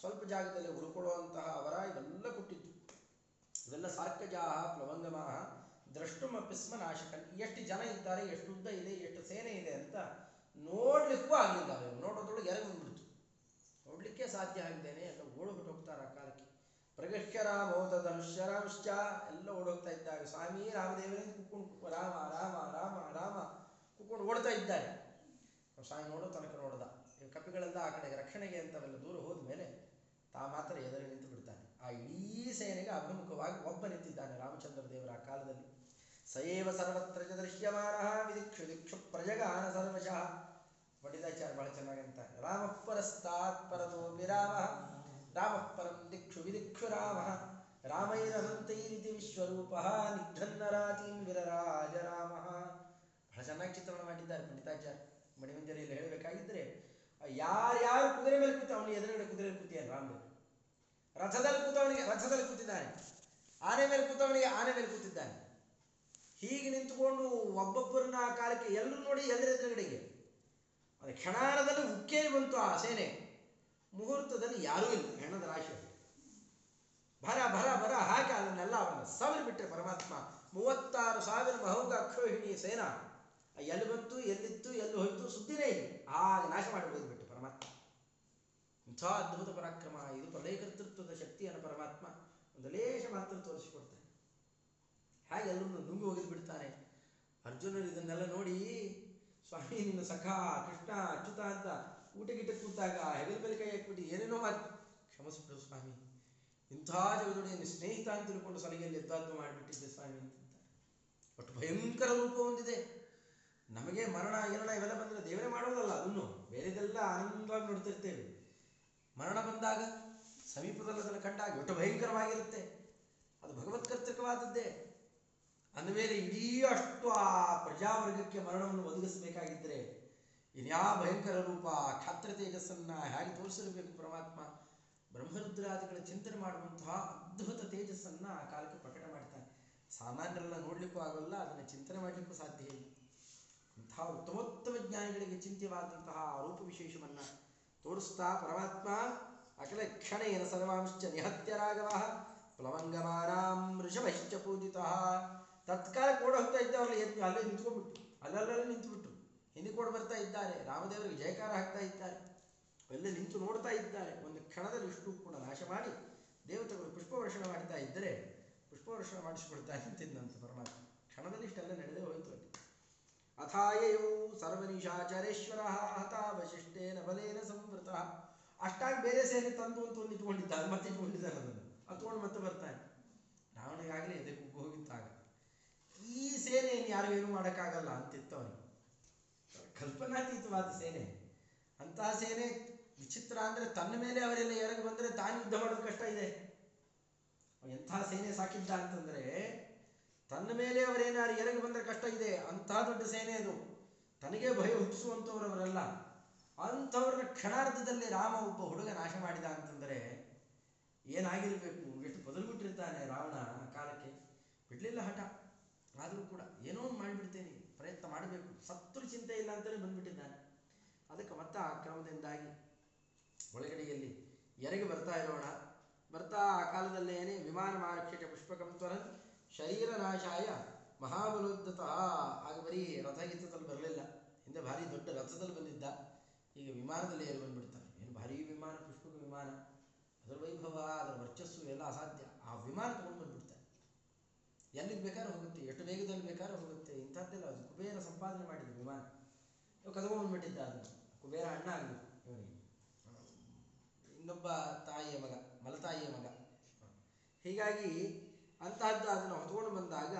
ಸ್ವಲ್ಪ ಜಾಗದಲ್ಲಿ ಹುಡುಕೊಳ್ಳುವಂತಹ ಅವರ ಇವೆಲ್ಲ ಕೊಟ್ಟಿದ್ದು ಇವೆಲ್ಲ ಸಾರ್ಕಜಾಹ ಪ್ಲವಂಗಮಾಹ ದ್ರಷ್ಟುಮಪಿ ಸ್ಮ ನಾಶಕನ್ ಎಷ್ಟು ಜನ ಇದ್ದಾರೆ, ಎಷ್ಟು ಉದ್ದ ಇದೆ, ಎಷ್ಟು ಸೇನೆ ಇದೆ ಅಂತ ನೋಡ್ಲಿಕ್ಕೂ ಆಗಲಿಲ್ಲ ಅವರು. ನೋಡೋದ್ರೊಳಗೆ ಎರಗಿ ಬಂದ್ಬಿಡ್ತು. ನೋಡ್ಲಿಕ್ಕೆ ಸಾಧ್ಯ ಆಗಿದ್ದೇನೆ ಎಲ್ಲ ಓಡ್ಬಿಟ್ಟು ಹೋಗ್ತಾರೆ ಆ ಕಾಲಕ್ಕೆ. ಪ್ರಗಶ್ಯ ರಾಮೋತ ಧನುಷ್ಯರಾಂಶ್ಚ ಎಲ್ಲ ಓಡೋಗ್ತಾ ಇದ್ದಾರೆ. ಸ್ವಾಮಿ ರಾಮದೇವರೇ ಕುಕ್ಕೊಂಡು ರಾಮ ರಾಮ ರಾಮ ರಾಮ ಕುಕ್ಕೊಂಡು ಓಡ್ತಾ ಇದ್ದಾರೆ. ಸ್ವಾಮಿ ನೋಡೋ ತನಕ ನೋಡ್ದ. ಕಪಿಗಳೆಲ್ಲ ಆ ಕಡೆಗೆ, ರಕ್ಷಣೆಗೆ ಅಂತವೆಲ್ಲ ದೂರ ಹೋದ ಮೇಲೆ ತಾ ಮಾತ್ರ ಎದುರು ನಿಂತು ಬಿಡ್ತಾನೆ. ಆ ಇಡೀ ಸೇನೆಗೆ ಅಭಿಮುಖವಾಗಿ ಒಬ್ಬ ನಿಂತಿದ್ದಾನೆ ರಾಮಚಂದ್ರ ದೇವರ ಆ ಕಾಲದಲ್ಲಿ. ಸಯೇವ ಸರ್ವತ್ರ ಚ ದೃಶ್ಯಮಾನ ವಿದಿಕ್ಷು ದಿಕ್ಷು ಪ್ರಜಗಾನ ಸರ್ವಶಃ ಪಂಡಿತಾಚಾರ್ಯ ಬಹಳ ಚೆನ್ನಾಗಿ ಅಂತಾರೆ ರಾಮ ಪರಸ್ತಾತ್ ಪರತೋಪಿ ರಾಮ ರಾಮ ಪರಂ ದಿಕ್ಷು ವಿದಿಕ್ಷು ರಾಮ ರಾಮೈರಹಂತೈರಿತಿ ವಿಶ್ವರೂಪ ನಿಘ್ನರಾತೀನ್ ವಿರರಾಜ ರಾಮ ಬಹಳ ಚೆನ್ನಾಗಿ ಚಿತ್ರಣ ಮಾಡಿದ್ದಾರೆ ಪಂಡಿತಾಚಾರ್ಯ ಮಣಿಮಂಜರಿಯಲ್ಲಿ ಹೇಳಬೇಕಾಗಿದ್ದರೆ ಯಾರ್ಯಾರು ಕುದುರೆ ಮೇಲೆ ಕೂತ ಅವನು ಎದುರುಗಡೆ ಕುದುರೆ ಕೂತಿಯಾನೆ ರಾಮದೇವ್ ರಥದಲ್ಲಿ ಕೂತವನಿಗೆ ರಥದಲ್ಲಿ ಕೂತಿದ್ದಾನೆ. ಆನೆ ಮೇಲೆ ಕೂತವನಿಗೆ ಆನೆ ಮೇಲೆ ಕೂತಿದ್ದಾನೆ. ಹೀಗೆ ನಿಂತುಕೊಂಡು ಒಬ್ಬೊಬ್ಬರನ್ನ ಆ ಕಾಲಕ್ಕೆ ಎಲ್ಲರೂ ನೋಡಿ ಎದುರೆದುರುಗಡೆಗೆ ಅದು ಕ್ಷಣಾರದಲ್ಲಿ ಉಕ್ಕೇರಿ ಬಂತು ಆ ಸೇನೆ. ಮುಹೂರ್ತದಲ್ಲಿ ಯಾರೂ ಇಲ್ಲ ಹೆಣದ ರಾಶಿ ಬರ ಬರ ಬರ ಹಾಕಿ ಅದನ್ನೆಲ್ಲ ಅವನ್ನ ಸವರಿ ಬಿಟ್ಟರೆ ಪರಮಾತ್ಮ. ಮೂವತ್ತಾರು ಸಾವಿರ ಮಹೌಗ ಅಕ್ಷೋಹಿಣಿ ಸೇನಾ. ಎಲ್ಲಿ ಬಂತು, ಎಲ್ಲಿತ್ತು, ಎಲ್ಲಿ ಹೋಯ್ತು ಸುದ್ದಿನೇ ಇಲ್ಲ. ಹಾಗೆ ನಾಶ ಮಾಡಿ ಬಿಟ್ಟು ಪರಮಾತ್ಮ. ಇಂಥ ಅದ್ಭುತ ಪರಾಕ್ರಮ, ಇದು ಪ್ರಲಯಕರ್ತೃತ್ವದ ಶಕ್ತಿಯನ್ನು ಪರಮಾತ್ಮ ಒಂದು ಲೇಷ ಮಾತ್ರ ತೋರಿಸಿಕೊಡ್ತಾನೆ ಹಾಗೆ ಎಲ್ಲರೂ ನುಂಗಿ ಹೋಗಿದ್ದು ಬಿಡ್ತಾರೆ. ಅರ್ಜುನರು ಇದನ್ನೆಲ್ಲ ನೋಡಿ, ಸ್ವಾಮಿ, ನಿನ್ನ ಸಖ, ಕೃಷ್ಣ, ಅಚ್ಯುತ ಅಂತ ಊಟ ಗಿಟ್ಟ ಕೂತಾಗ ಹೆಗಲ ಮೇಲೆ ಕೈ ಹಾಕ್ಬಿಟ್ಟು ಏನೇನೋ ಮಾತು ಕ್ಷಮಿಸ್ಬಿಡು ಸ್ವಾಮಿ, ಇಂಥ ಜಗದೊಡೆಯ ಸ್ನೇಹಿತ ಅಂತ ತಿಳ್ಕೊಂಡು ಸಲಿಗೆಯಲ್ಲಿ ಎದ್ದಾದ್ದು ಮಾಡಿಬಿಟ್ಟಿದ್ದೆ ಸ್ವಾಮಿ ಅಂತ ಒಟ್ಟು ಭಯಂಕರ ರೂಪ ಹೊಂದಿದೆ. ನಮಗೆ ಮರಣ ಗಿರಣ ಇವೆಲ್ಲ ಬಂದರೆ ದೇವರೇ ಮಾಡೋದಲ್ಲ, ಅದನ್ನು ಬೇರೆದೆಲ್ಲ ಆನಂದವಾಗಿ ನೋಡ್ತಿರ್ತೇವೆ. ಮರಣ ಬಂದಾಗ ಸಮೀಪದಲ್ಲಿ ಅದನ್ನು ಕಂಡಾಗ ಒಟ್ಟು ಭಯಂಕರವಾಗಿರುತ್ತೆ. ಅದು ಭಗವತ್ ಕರ್ತೃಕವಾದದ್ದೇ ಅಂದಮೇಲೆ ಇಡೀ ಅಷ್ಟು ಆ ಪ್ರಜಾವರ್ಗಕ್ಕೆ ಮರಣವನ್ನು ಒದಗಿಸಬೇಕಾಗಿದ್ದರೆ ಇನ್ಯಾ ಭಯಂಕರ ರೂಪ, ಕ್ಷಾತ್ರ ತೇಜಸ್ಸನ್ನ ಹೇಗೆ ತೋರಿಸಿರಬೇಕು ಪರಮಾತ್ಮ? ಬ್ರಹ್ಮರುದ್ರಾದಿಗಳ ಚಿಂತನೆ ಮಾಡುವಂತಹ ಅದ್ಭುತ ತೇಜಸ್ಸನ್ನ ಆ ಕಾಲಕ್ಕೆ ಪ್ರಕಟ ಮಾಡ್ತಾನೆ. ಸಾಮಾನ್ಯರೆಲ್ಲ ನೋಡಲಿಕ್ಕೂ ಆಗೋಲ್ಲ, ಅದನ್ನು ಚಿಂತನೆ ಮಾಡಲಿಕ್ಕೂ ಸಾಧ್ಯ ಇಲ್ಲ. ಅಂತಹ ಉತ್ತಮೋತ್ತಮ ಜ್ಞಾನಿಗಳಿಗೆ ಚಿಂತ್ಯವಾದಂತಹ ರೂಪ ವಿಶೇಷವನ್ನ ತೋರಿಸ್ತಾ ಪರಮಾತ್ಮ ಅಕಲ ಕ್ಷಣೇನ ಸರ್ವಾಂಶ್ಚ ನಿಹತ್ಯ ರಾಘವ ಪ್ಲವಂಗಮಾರಾಮ್ ಋಷಭಶ್ಚ ಪೂಜಿತ. ತತ್ಕಾಲ ಕೂಡ ಹೋಗ್ತಾ ಇದ್ದವರಲ್ಲ ಎದ್ದು ಅಲ್ಲೇ ನಿಂತ್ಕೊಂಡ್ಬಿಟ್ಟು ಅಲ್ಲಲ್ಲೇ ನಿಂತುಬಿಟ್ಟು ಹಿಂದೆ ಕೂಡ ಬರ್ತಾ ಇದ್ದಾರೆ. ರಾಮದೇವರಿಗೆ ಜಯಕಾರ ಹಾಕ್ತಾ ಇದ್ದಾರೆ. ಅಲ್ಲೇ ನಿಂತು ನೋಡ್ತಾ ಇದ್ದಾರೆ. ಒಂದು ಕ್ಷಣದಲ್ಲಿ ವಿಷ್ಣು ಕೂಡ ನಾಶ ಮಾಡಿ ದೇವತೆಗಳು ಪುಷ್ಪವರ್ಷಣ ಮಾಡ್ತಾ ಇದ್ದರೆ ಪುಷ್ಪವರ್ಷಣ ಮಾಡಿಸಿಕೊಡ್ತಾ ನಿಂತಿದ್ದಂತೆ ಪರಮಾತ್ಮ. ಕ್ಷಣದಲ್ಲಿ ಇಷ್ಟೆಲ್ಲ ನಡೆದೇ ಹೋಯಿತು ಅಲ್ಲಿ. ಅಥಾಯಯೌ ಸರ್ವನಿಶಾಚರೇಶ್ವರ ಹತಾವಶಿಷ್ಟೇನ ಬಲೇನ ಸಂವೃತ. ಅಷ್ಟಾಗಿ ಬೇರೆ ಸೇನೆ ತಂದು ಅಂತ ಒಂದು ಇಟ್ಕೊಂಡಿದ್ದಾನೆ ಮತ್ತೆ ಇಟ್ಕೊಂಡಿದ್ದಾನೆ ಅದನ್ನು. ಅದು ಮತ್ತೆ ಬರ್ತಾನೆ ರಾವಣಿಗಾಗಲೇ ಎದೆ ಕುಗ್ಗು ಹೋಗಿತ್ತಾಗ ಈ ಸೇನೆಯನ್ನು ಯಾರು ಏನು ಮಾಡೋಕ್ಕಾಗಲ್ಲ ಅಂತಿತ್ತು ಅವನಿಗೆ ಕಲ್ಪನಾತೀತವಾದ ಸೇನೆ. ಅಂತಹ ಸೇನೆ ವಿಚಿತ್ರ ಅಂದರೆ ತನ್ನ ಮೇಲೆ ಅವರೆಲ್ಲ ಎರಗಿ ಬಂದರೆ ತಾನು ಯುದ್ಧ ಮಾಡೋದು ಕಷ್ಟ ಇದೆ. ಎಂಥ ಸೇನೆ ಸಾಕಿದ್ದ ಅಂತಂದರೆ ತನ್ನ ಮೇಲೆ ಅವರೇನಾರು ಎರಗಿ ಬಂದರೆ ಕಷ್ಟ ಇದೆ. ಅಂಥ ದೊಡ್ಡ ಸೇನೆ ಅದು. ತನಗೆ ಭಯ ಹುಟ್ಟಿಸುವಂಥವ್ರವರೆಲ್ಲ. ಅಂಥವ್ರನ್ನ ಕ್ಷಣಾರ್ಧದಲ್ಲಿ ರಾಮ ಒಬ್ಬ ಹುಡುಗ ನಾಶ ಮಾಡಿದ ಅಂತಂದರೆ ಏನಾಗಿರಬೇಕು? ಎಷ್ಟು ಬದಲ್ಬಿಟ್ಟಿರ್ತಾನೆ ರಾವಣ ಆ ಕಾಲಕ್ಕೆ. ಬಿಡಲಿಲ್ಲ ಹಠ. ಆದರೂ ಕೂಡ ಏನೋ ಒಂದು ಮಾಡಿಬಿಡ್ತೇನೆ, ಪ್ರಯತ್ನ ಮಾಡಬೇಕು. ಸತ್ರು ಚಿಂತೆ ಇಲ್ಲ ಅಂತಲೇ ಬಂದ್ಬಿಟ್ಟಿದ್ದಾನೆ. ಅದಕ್ಕೆ ಮತ್ತೆ ಆ ಕ್ರಮದಿಂದಾಗಿ ಒಳಗಡೆಯಲ್ಲಿ ಎರಗಿ ಬರ್ತಾ ಇರೋಣ. ಬರ್ತಾ ಆ ಕಾಲದಲ್ಲೇನೆ ವಿಮಾನ ಮಾರಕ್ಷಕ ಪುಷ್ಪಕಂ ತ್ವರನ್ ಶರೀರ ನಾಶಾಯ ಮಹಾಬಲೋದ್ಧತ ಆಗ ಬರೀ ರಥಗೀತದಲ್ಲಿ ಬರಲಿಲ್ಲ. ಹಿಂದೆ ಭಾರಿ ದೊಡ್ಡ ರಥದಲ್ಲಿ ಬಂದಿದ್ದ. ಈಗ ವಿಮಾನದಲ್ಲಿ ಏರಿ ಬಂದ್ಬಿಡ್ತಾನೆ. ಏನು ಭಾರಿ ವಿಮಾನ, ಪುಷ್ಪಕ ವಿಮಾನ. ಅದರ ವೈಭವ, ಅದರ ವರ್ಚಸ್ಸು ಎಲ್ಲ ಅಸಾಧ್ಯ. ಆ ವಿಮಾನ ತಗೊಂಡು ಬಂದ್ಬಿಡ್ತಾನೆ. ಎಲ್ಲಿಗೆ ಬೇಕಾದ್ರೂ ಹೋಗುತ್ತೆ, ಎಷ್ಟು ವೇಗದಲ್ಲಿ ಬೇಕಾದ್ರೂ ಹೋಗುತ್ತೆ, ಇಂಥದ್ದೆಲ್ಲ ಅದು ಕುಬೇರ ಸಂಪಾದನೆ ಮಾಡಿದ ವಿಮಾನ. ಕದಗೊಂಡ್ಬಿಟ್ಟಿದ್ದ ಅದನ್ನು, ಕುಬೇರ ಅಣ್ಣ ಆಗಲಿ ಇವನಿಗೆ. ಇನ್ನೊಬ್ಬ ತಾಯಿಯ ಮಗ, ಮಲತಾಯಿಯ ಮಗ. ಹೀಗಾಗಿ ಅಂತಹದ್ದು ಅದನ್ನು ಹೊತ್ಕೊಂಡು ಬಂದಾಗ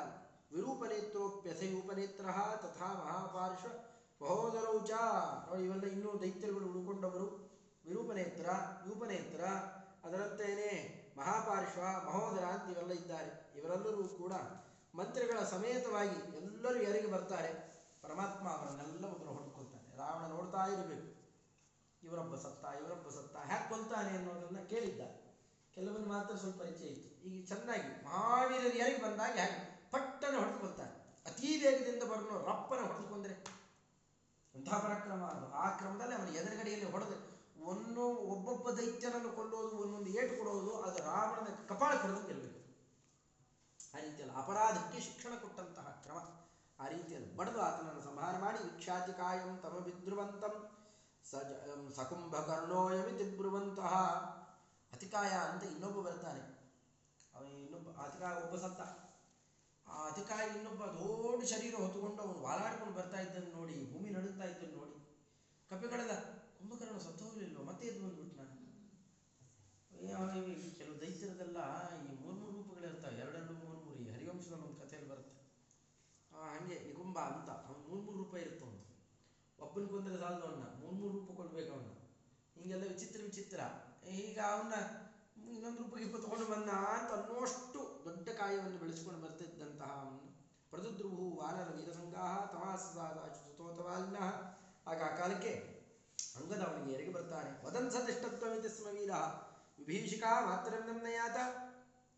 ವಿರೂಪನೇತ್ರೋಪ್ಯಥಯೂಪನೇತ್ರ ತಥಾ ಮಹಾಪಾರ್ಶ್ವ ಮಹೋದರೌ ಚ. ನೋಡಿ, ಇವೆಲ್ಲ ಇನ್ನೂ ದೈತ್ಯರುಗಳು ಉಳ್ಕೊಂಡವರು. ವಿರೂಪನೇತ್ರ ಯೂಪನೇತ್ರ ಅದರಂತೆಯೇ ಮಹಾಪಾರ್ಶ್ವ ಮಹೋದರ ಅಂತ ಇವೆಲ್ಲ ಇದ್ದಾರೆ. ಇವರೆಲ್ಲರೂ ಕೂಡ ಮಂತ್ರಿಗಳ ಸಮೇತವಾಗಿ ಎಲ್ಲರೂ ಯಾರಿಗೆ ಬರ್ತಾರೆ? ಪರಮಾತ್ಮ ಅವರನ್ನೆಲ್ಲ ಒಬ್ಬರು ಹೊಡ್ಕೊಳ್ತಾನೆ. ರಾವಣ ನೋಡ್ತಾ ಇರಬೇಕು. ಇವರೊಬ್ಬ ಸತ್ತ ಇವರೊಬ್ಬ ಸತ್ತ, ಹ್ಯಾಕ್ ಕೊಲ್ತಾನೆ ಅನ್ನೋದನ್ನ ಕೇಳಿದ್ದ. ಕೆಲವೊಂದು ಮಾತ್ರ ಸ್ವಲ್ಪ ಪರಿಚಯ ಇತ್ತು. ಈಗ ಚೆನ್ನಾಗಿ ಮಹಾವೀರರು ಯಾರಿಗೆ ಬಂದಾಗ ಹ್ಯಾಕ್ ಪಟ್ಟನೆ ಹೊಡೆದುಕೊಳ್ತಾನೆ ಅತೀ ವೇಗದಿಂದ ಬರಲು ರಪ್ಪನ ಹೊಡೆದುಕೊಂಡ್ರೆ ಅಂತಹ ಪರಾಕ್ರಮ ಅದು. ಆ ಕ್ರಮದಲ್ಲಿ ಅವನ ಎದುರುಗಡೆಯಲ್ಲಿ ಹೊಡೆದು ಒಂದು ಒಬ್ಬೊಬ್ಬ ದೈತ್ಯನನ್ನು ಕೊಲ್ಲೋದು ಒಂದೊಂದು ಏಟು ಕೊಡೋದು, ಅದು ರಾವಣನ ಕಪಾಳ ಕಡಿದು ಇರಬೇಕು ಆ ರೀತಿಯಲ್ಲಿ ಅಪರಾಧಕ್ಕೆ ಶಿಕ್ಷಣ ಕೊಟ್ಟಂತಹ ಕ್ರಮ. ಆ ರೀತಿಯಲ್ಲಿ ಬಡದು ಆತನನ್ನು ಸಂಹಾರ ಮಾಡಿ ವಿಖ್ಯಾತಿ ಕಾಯಂ ತಮ ಬಿದ್ರುವಂತಂ ಸಜ ಸಕುಂಭಕರ್ಣೋಯಮಿತಿ ಬ್ರುವಂತಹ ಅತಿಕಾಯ ಅಂತ ಇನ್ನೊಬ್ಬ ಬರ್ತಾನೆ. ಅವನು ಇನ್ನೊಬ್ಬ, ಅತಿಕಾಯ ಒಬ್ಬ ಸತ್ತ. ಆ ಅತಿಕಾಯ ಇನ್ನೊಬ್ಬ ದೊಡ್ಡ ಶರೀರ ಹೊತ್ತುಕೊಂಡು ಅವನು ವಾಲಾಡ್ಕೊಂಡು ಬರ್ತಾ ಇದ್ದನ್ನು ನೋಡಿ, ಭೂಮಿ ನಡುತ್ತಾ ಇದ್ದನ್ನು ನೋಡಿ, ಕಪಿಗಳೆಲ್ಲ ಕುಂಭಕರ್ಣ ಸತ್ತೋಗಲಿಲ್ಲ ಮತ್ತೆ ಎದ್ದು ಬಂದ್ಬಿಟ್ನ? ಕೆಲವು ದೈತ್ಯರದೆಲ್ಲ ಮೂರು ಮೂರು ರೂಪಗಳಿರ್ತಾವೆ ಎರಡೆರಡು ಮೂರು ಮೂರು ಈ ಹರಿವಂಶದಲ್ಲಿ ಒಂದು ಕಥೆಯಲ್ಲಿ ಬರುತ್ತೆ ಆ, ನಿಗುಂಬ ಅಂತ. ಅವ್ನು ಮೂರು ಮೂರು ರೂಪಾಯಿ ಇರುತ್ತೆ ಅವನು ಒಬ್ಬನ ಸಾಲದು ಅವನ್ನ. ಮೂರು ಮೂರು ರೂಪಾಯಿ ಕೊಡ್ಬೇಕು ಅವನ್ನ ಹಿಂಗೆಲ್ಲ ವಿಚಿತ್ರ ವಿಚಿತ್ರ. ಈಗ ಅವನ್ನ ಇನ್ನೊಂದು ರೂಪಾಯಿ ಇಪ್ಪತ್ತು ತಗೊಂಡು ಬಂದ ಅಂತ ಅನ್ನೋಷ್ಟು ದೊಡ್ಡ ಕಾಯವನ್ನು ಬೆಳೆಸ್ಕೊಂಡು ಬರ್ತಿದ್ದಂತಹ ಅವನು. ಪ್ರದುದ್ರುವು ವಾನರ ವೀರಸಂಗಾಹ ತಮಾಸಾದ ಅಚ್ಯುತೋತವಾಲಿನ ಆಗ ಆ ಕಾಲಕ್ಕೆ ಅಂಗದ ಅವನಿಗೆ ಎರಗಿ ಬರ್ತಾನೆ. ವದನ್ ಸತಿಷ್ಠತ್ವಮಿತಿ ಸ್ಮ ವೀರ. ವಿಭೀಷಿಕಾ ಮಾತ್ರ ನನ್ನಯಾತ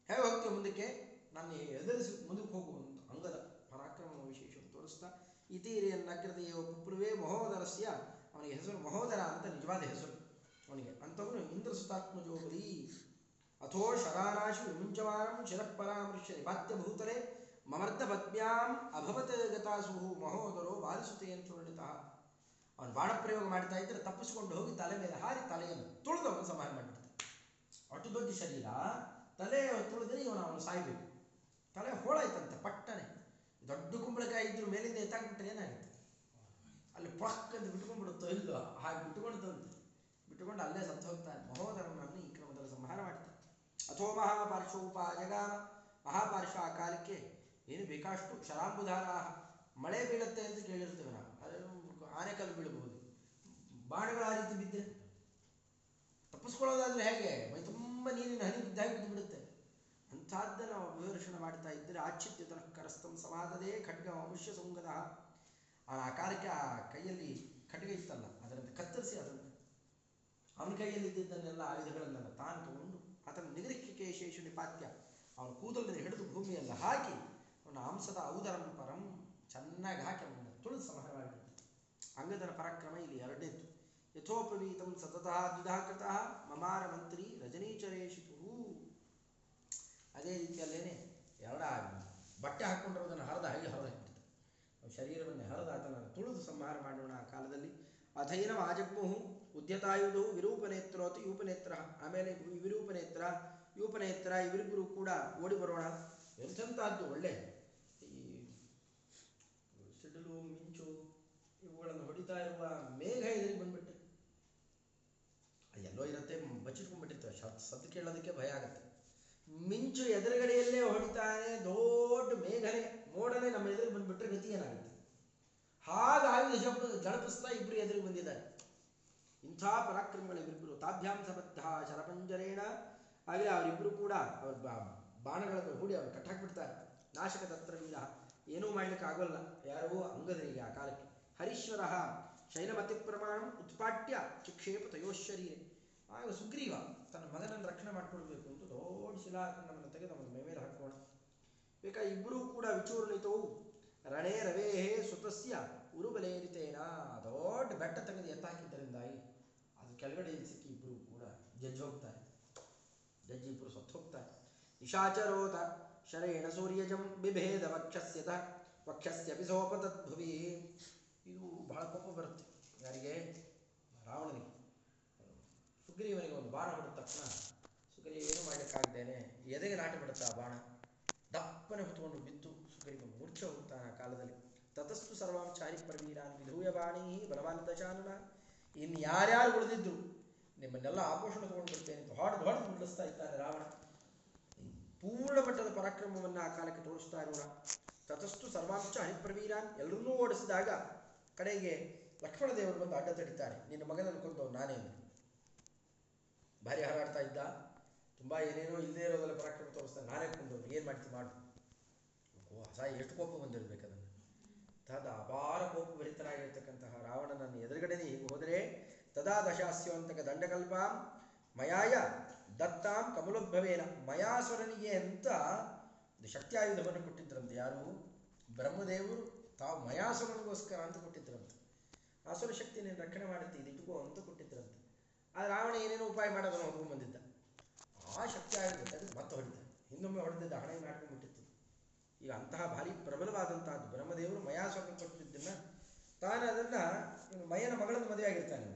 ಹೇಗೆ ಹೋಗ್ತೀವಿ ಮುಂದಕ್ಕೆ ನಾನು ಎದುರಿಸಿ, ಮುಂದಕ್ಕೆ ಹೋಗು ಅಂತ ಅಂಗದ ಪರಾಕ್ರಮ ವಿಶೇಷವನ್ನು ತೋರಿಸ್ತಾ ಇತೀರಿಯನ್ನಕೃತಿಯ ಪುಪ್ರುವೇ ಮಹೋದರಸ್ಯ, ಅವನಿಗೆ ಹೆಸರು ಮಹೋದರ ಅಂತ ನಿಜವಾದ ಹೆಸರು. ಅವನಿಗೆ ಅಂಥವನು ಇಂದ್ರಸುತಾತ್ಮಜೋಬಲಿ ಅಥೋ ಶರಾರಾಶಿ ವಿಮುಂಚಮಾನಂ ಶಿರಪರಾಮೃಶ್ಯ ನಿಪಾತ್ಯ ಭೂತಲೆ ಮಮರ್ಧ ಪದ್ಮ್ಯಾಂ ಅಭವತ್ ಗತಾಸು ಮಹೋದರೋ ಬಾಲಿಸುತೆಯನ್ನು ಚೂರ್ಣಿತ ಅವನು ಬಾಣಪ್ರಯೋಗ ಮಾಡ್ತಾ ಇದ್ರೆ ತಪ್ಪಿಸಿಕೊಂಡು ಹೋಗಿ ತಲೆ ಮೇಲೆ ಹಾರಿ ತಲೆಯನ್ನು ತುಳಿದು ಅವನು ಸಂಹಾರ ಮಾಡಿಬಿಡ್ತಾನೆ. ಅಷ್ಟು ದೊಡ್ಡ ಶರೀರ, ತಲೆ ತುಳಿದ್ರೆ ಇವನು ಅವನು ಸಾಯ್ಬೇಕು. ತಲೆ ಹೋಳಾಯ್ತಂತೆ ಪಟ್ಟನೆ. ದೊಡ್ಡ ಕುಂಬಳಕಾಯಿ ಇದ್ರು ಮೇಲಿಂದ ಎತ್ತಾಕ್ಬಿಟ್ರೆ ಏನಾಗುತ್ತೆ? ಅಲ್ಲಿ ಪಕ್ಕ ಅಂತ ಬಿಟ್ಕೊಂಡ್ಬಿಡುತ್ತೋ ಇಲ್ಲೋ ಹಾಗೆ ಬಿಟ್ಕೊಂಡಂತೆ ಬಿಟ್ಟುಕೊಂಡು ಅಲ್ಲೇ ಸತ್ತು ಹೋಗ್ತಾನೆ ಮಹೋದರನನ್ನು ಈ ಕ್ರಮದಲ್ಲಿ ಸಂಹಾರ ಮಾಡ್ತಾನೆ ಅಥೋ ಮಹಾಪಾರ್ಶ್ವೋಪಾಯಗಾಮ ಮಹಾಪಾರ್ಶ್ವ ಆ ಕಾಲಕ್ಕೆ ಏನು ಬೇಕಷ್ಟು ಶರಾಂಬುಧಾರ ಮಳೆ ಬೀಳುತ್ತೆ ಅಂತ ಕೇಳಿರ್ತೇವೆ ನಾವು. ಆನೆಕಲ್ಲು ಬೀಳಬಹುದು. ಬಾಣಗಳ ಆ ರೀತಿ ಬಿದ್ದೆ ತಪ್ಪಿಸ್ಕೊಳ್ಳೋದಾದ್ರೆ ಹೇಗೆ? ಮೈ ತುಂಬ ನೀರಿನ ಹನಿ ಬಿದ್ದಾಗಿ ಬಿದ್ದು ಬಿಡುತ್ತೆ ಅಂಥದ್ದನ್ನು ನಾವು ವಿವರ್ಷಣೆ ಮಾಡ್ತಾ ಇದ್ದರೆ ಆಚ್ಛಿತ್ಯತನ ಕರಸ್ತಂ ಸಮಾದದೇ ಖಡ್ಗ ಮನುಷ್ಯ ಸಂಗದ. ಆ ಕಾಲಕ್ಕೆ ಆ ಕೈಯಲ್ಲಿ ಖಡ್ಗ ಇತ್ತಲ್ಲ, ಅದರಂತೆ ಕತ್ತರಿಸಿ ಅದನ್ನು. ಅವನ ಕೈಯಲ್ಲಿ ಇದ್ದಿದ್ದನ್ನೆಲ್ಲ ಆಯುಧಗಳನ್ನೆಲ್ಲ ತಾನು ತಗೊಂಡು ಆತನ ನಿಗರಿಕೆ ಕೇಶೇಶು ನಿಪಾತ್ಯ. ಅವನ ಕೂದಲನ್ನು ಹಿಡಿದು ಭೂಮಿಯೆಲ್ಲ ಹಾಕಿ ಅವನ ಅಂಶದ ಔದರಂ ಪರಂ ಚೆನ್ನಾಗಿ ಹಾಕಿ ಅವನನ್ನು ತುಳಿದು ಸಂಹಾರ ಮಾಡಿಬಿಟ್ಟು ಅಂಗದನ ಪರಾಕ್ರಮ ಇಲ್ಲಿ ಎರಡನೇದ್ದು ಯಥೋಪವೀತಂ ಸತತಃ ದ್ವಿಧಾ ಕೃತಃ ಮಮಾರ ಮಂತ್ರಿ ರಜನೀಚರೇಶಿತು ಅದೇ ರೀತಿಯಲ್ಲೇನೆ ಎರಡ ಬಟ್ಟೆ ಹಾಕ್ಕೊಂಡಿರೋದನ್ನು ಹರಿದ ಹಾಗೆ ಹರಿದು ಹಾಕಿಬಿಡ್ತಾರೆ ಶರೀರವನ್ನು ಹರಿದ ಅದನ್ನು ತುಳಿದು ಸಂಹಾರ ಮಾಡೋಣ ಆ ಕಾಲದಲ್ಲಿ. ಅಥೈನ ಆಜಗ್ಮುಹು ಉದ್ಯತಾಯುಧು ಅಥವಾ ಯೂಪನೇತ್ರ. ಆಮೇಲೆ ವಿರೂಪನೇತ್ರ, ಯೂಪನೇತ್ರ, ಇವರಿಬ್ಬರು ಕೂಡ ಓಡಿ ಬರೋಣ. ಎಂಥದ್ದು ಒಳ್ಳೆ ಈ ಸಿಡಿಲು, ಮಿಂಚು ಇವುಗಳನ್ನು ಹೊಡಿತಾ ಇರುವ ಮೇಘ ಎದುರಿಗೆ ಬಂದ್ಬಿಟ್ಟೆ. ಎಲ್ಲೋ ಇರುತ್ತೆ ಬಚ್ಚಿಟ್ಕೊಂಡ್ಬಿಟ್ಟಿರ್ತೇವೆ ಶಬ್ದ ಕೇಳೋದಕ್ಕೆ ಭಯ ಆಗುತ್ತೆ. ಮಿಂಚು ಎದುರುಗಡೆಯಲ್ಲೇ ಹೊಡಿತಾನೆ ದೊಡ್ಡ ಮೇಘನೆ, ಮೋಡನೆ ನಮ್ಮ ಎದುರು ಬಂದ್ಬಿಟ್ರೆ ಗತಿ ಏನಾಗುತ್ತೆ? ಹಾಗಾಗಿ ಶಬ್ದ ಝಳಪಿಸ್ತಾ ಇಬ್ರು ಎದುರಿಗೆ ಬಂದಿದ್ದಾರೆ. ಇಂಥ ಪರಾಕ್ರಮಗಳು ಇವರಿಬ್ಬರು ತಾಭ್ಯಾಂ ಸಬದ್ಧ ಶರಪಂಜರೇಣ. ಆಗಲೇ ಅವರಿಬ್ಬರು ಕೂಡ ಅವ್ರ ಬಾಣಗಳನ್ನು ಹೂಡಿ ಅವ್ರು ಕಟ್ಟಾಕ್ಬಿಡ್ತಾರೆ. ನಾಶಕ ತತ್ರವಿಲ್ಲ ಏನೂ ಮಾಡ್ಲಿಕ್ಕೆ ಆಗೋಲ್ಲ ಯಾರೋ ಅಂಗದರಿಗೆ ಆ ಕಾಲಕ್ಕೆ. ಹರೀಶ್ವರ ಶೈಲಮತಿ ಪ್ರಮಾಣ ಉತ್ಪಾಟ್ಯ ಚಿಕ್ಷೇಪ ತಯೋಶ್ವರಿಯೇ ಆಗ ಸುಗ್ರೀವ ತನ್ನ ಮಗನನ್ನು ರಕ್ಷಣೆ ಮಾಡ್ಕೊಳ್ಬೇಕು ದೊಡ್ಡ ಶಿಲಾಖಂಡವನ್ನು ತೆಗೆದು ಅವನ ಮೇಲೆ ಹಾಕೋಣ. ಬೇಕಾ ಇಬ್ಬರೂ ಕೂಡ ವಿಚೂರ್ಣಿತವು ರಣೇ ರವೇಹೇ ಸುತಸ್ಯ ಉರುಬಲೇರಿತೇನ ದೊಡ್ಡ ಬೆಟ್ಟ ತೆಗೆದು ಎತ್ತಾಕಿದ್ದರಿಂದಾಗಿ ಅದು ಕೆಳಗಡೆ ಸಿಕ್ಕಿ ಇಬ್ಬರು ಕೂಡ ಜಜ್ಜಿ ಹೋಗ್ತಾರೆ ಜಜ್ಜಿ ಇಬ್ಬರು ಸತ್ತು ಹೋಗ್ತಾರೆ ನಿಶಾಚರೋತ ಶರೇಣ ಸೂರ್ಯಜಂ ಬಿಭೇದ ವಕ್ಷಸ್ಯತ. ವಕ್ಷಸ್ಯ ಬಿಸೋಪತದ್ಭುವಿ ಇದು ಬಹಳ ಕೋಪ ಬರುತ್ತೆ. ಯಾರಿಗೆ? ರಾವಣನಿಗೆ. ಸುಗ್ರೀವನಿಗೆ ಒಂದು ಬಾಣ ಹೊಡೆದ ತಕ್ಷಣ ಎದೆಗೆ ನಾಟಿ ಬಿಡುತ್ತಾ ಬಾಣ? ದಪ್ಪನೆ ಹೊತ್ಕೊಂಡು ಬಿತ್ತು ಸುಗ್ರೀವ ಮೂರ್ಛೆ ಹೋಗುತ್ತಾನೆ ಆ ಕಾಲದಲ್ಲಿ. ತತಸ್ತು ಸರ್ವಾಂ ಚಾರಿ ಪರವೀರಾನ್ ವಿಧೂಯ ಬಾಣಿ ಬಲವಾನ್ ದಶಾನುನ ಇನ್ನು ಯಾರ್ಯಾರು ಉಳಿದಿದ್ರು, ನಿಮ್ಮನ್ನೆಲ್ಲ ಆಪೋಷಣೆ ತಗೊಂಡು ಬಿಡ್ತೇನೆ ಹೊಡೆದು ಹೊಡೆದು ನಿಲ್ಲಿಸ್ತಾ ಇದ್ದಾನೆ ರಾವಣ. ಪೂರ್ಣ ಮಟ್ಟದ ಪರಾಕ್ರಮವನ್ನು ಆ ಕಾಲಕ್ಕೆ ತೋರಿಸ್ತಾ ಇರೋಣ ತತಸ್ತು ಸರ್ವಾಂಶ ಹರಿಪ್ರವೀರಾನ್ ಎಲ್ಲರನ್ನೂ ಓಡಿಸಿದಾಗ ಕಡೆಗೆ ಲಕ್ಷ್ಮಣ ದೇವರು ಬಂದು ಅಡ್ಡ ತಡಿತಾರೆ ನಿನ್ನ ಮಗನನ್ನು ಕೊಂದವು ನಾನೇ ಹಾರಾಡ್ತಾ ಮಾಡಿದ್ದ ತುಂಬ ಏನೇನೋ ಇಲ್ಲದೇ ಇರೋದೆಲ್ಲ ಪರಾಕ್ರಮ ತೋರಿಸ್ತಾನೆ ನಾನೇ ಕೊಂಡವ್ರು ಏನು ಮಾಡ್ತೀನಿ ಮಾಡು. ಓ ಅಸಹ್ಯ ಎಷ್ಟು ಕೋಪ ಬಂದಿರಬೇಕು ಅದನ್ನು. ತದ ಅಪಾರ ಕೋಪ ಭರಿತನಾಗಿರ್ತಕ್ಕಂತಹ ರಾವಣನನ್ನು ಎದುರುಗಡೆನೇ ಹೀಗೆ ಹೋದರೆ, ತದಾ ದಶಾಸ್ಯೋಂತಕ ದಂಡಕಲ್ಪಾಂ ಮಯಾಯ ದತ್ತಾಂ ಕಮಲೋದ್ಭವೇನ. ಮಯಾಸುರನಿಗೆ ಅಂತ ಒಂದು ಶಕ್ತಿಯಾಯುಧವನ್ನು ಕೊಟ್ಟಿದ್ರಂತೆ ಯಾರು? ಬ್ರಹ್ಮದೇವರು. ತಾವು ಮಯಾಸುರನಿಗೋಸ್ಕರ ಅಂತ ಕೊಟ್ಟಿದ್ರಂತೆ. ಆಸುರ ಶಕ್ತಿ ನೀನು ರಕ್ಷಣೆ ಮಾಡುತ್ತೆ? ಇದು ಇಟ್ಕೋ ಅಂತ ಕೊಟ್ಟಿದ್ರಂತೆ. ಆ ರಾವಣ ಏನೇನೋ ಉಪಾಯ ಮಾಡೋದನ್ನು ಹೊತ್ಕೊಂಡು ಬಂದಿದ್ದ. ಆ ಶಕ್ತಿ ಆಗಿರುತ್ತೆ ಅದಕ್ಕೆ ಮತ್ತೆ ಹೊಡೆದ ಹಿಂದೊಮ್ಮೆ ಹೊಡೆದಿದ್ದ ಹಣೆ ಮಾಡ್ಕೊಂಡ್ಬಿಟ್ಟಿತ್ತು ಈಗ ಅಂತಹ ಭಾರಿ ಪ್ರಬಲವಾದಂತಹದ್ದು, ಬ್ರಹ್ಮದೇವರು ಮಯಾಸುರನ ಕೊಟ್ಟಿದ್ದನ್ನು ತಾನು ಅದನ್ನು ಮಯನ ಮಗಳನ್ನು ಮದುವೆ ಆಗಿರ್ತಾನೆ.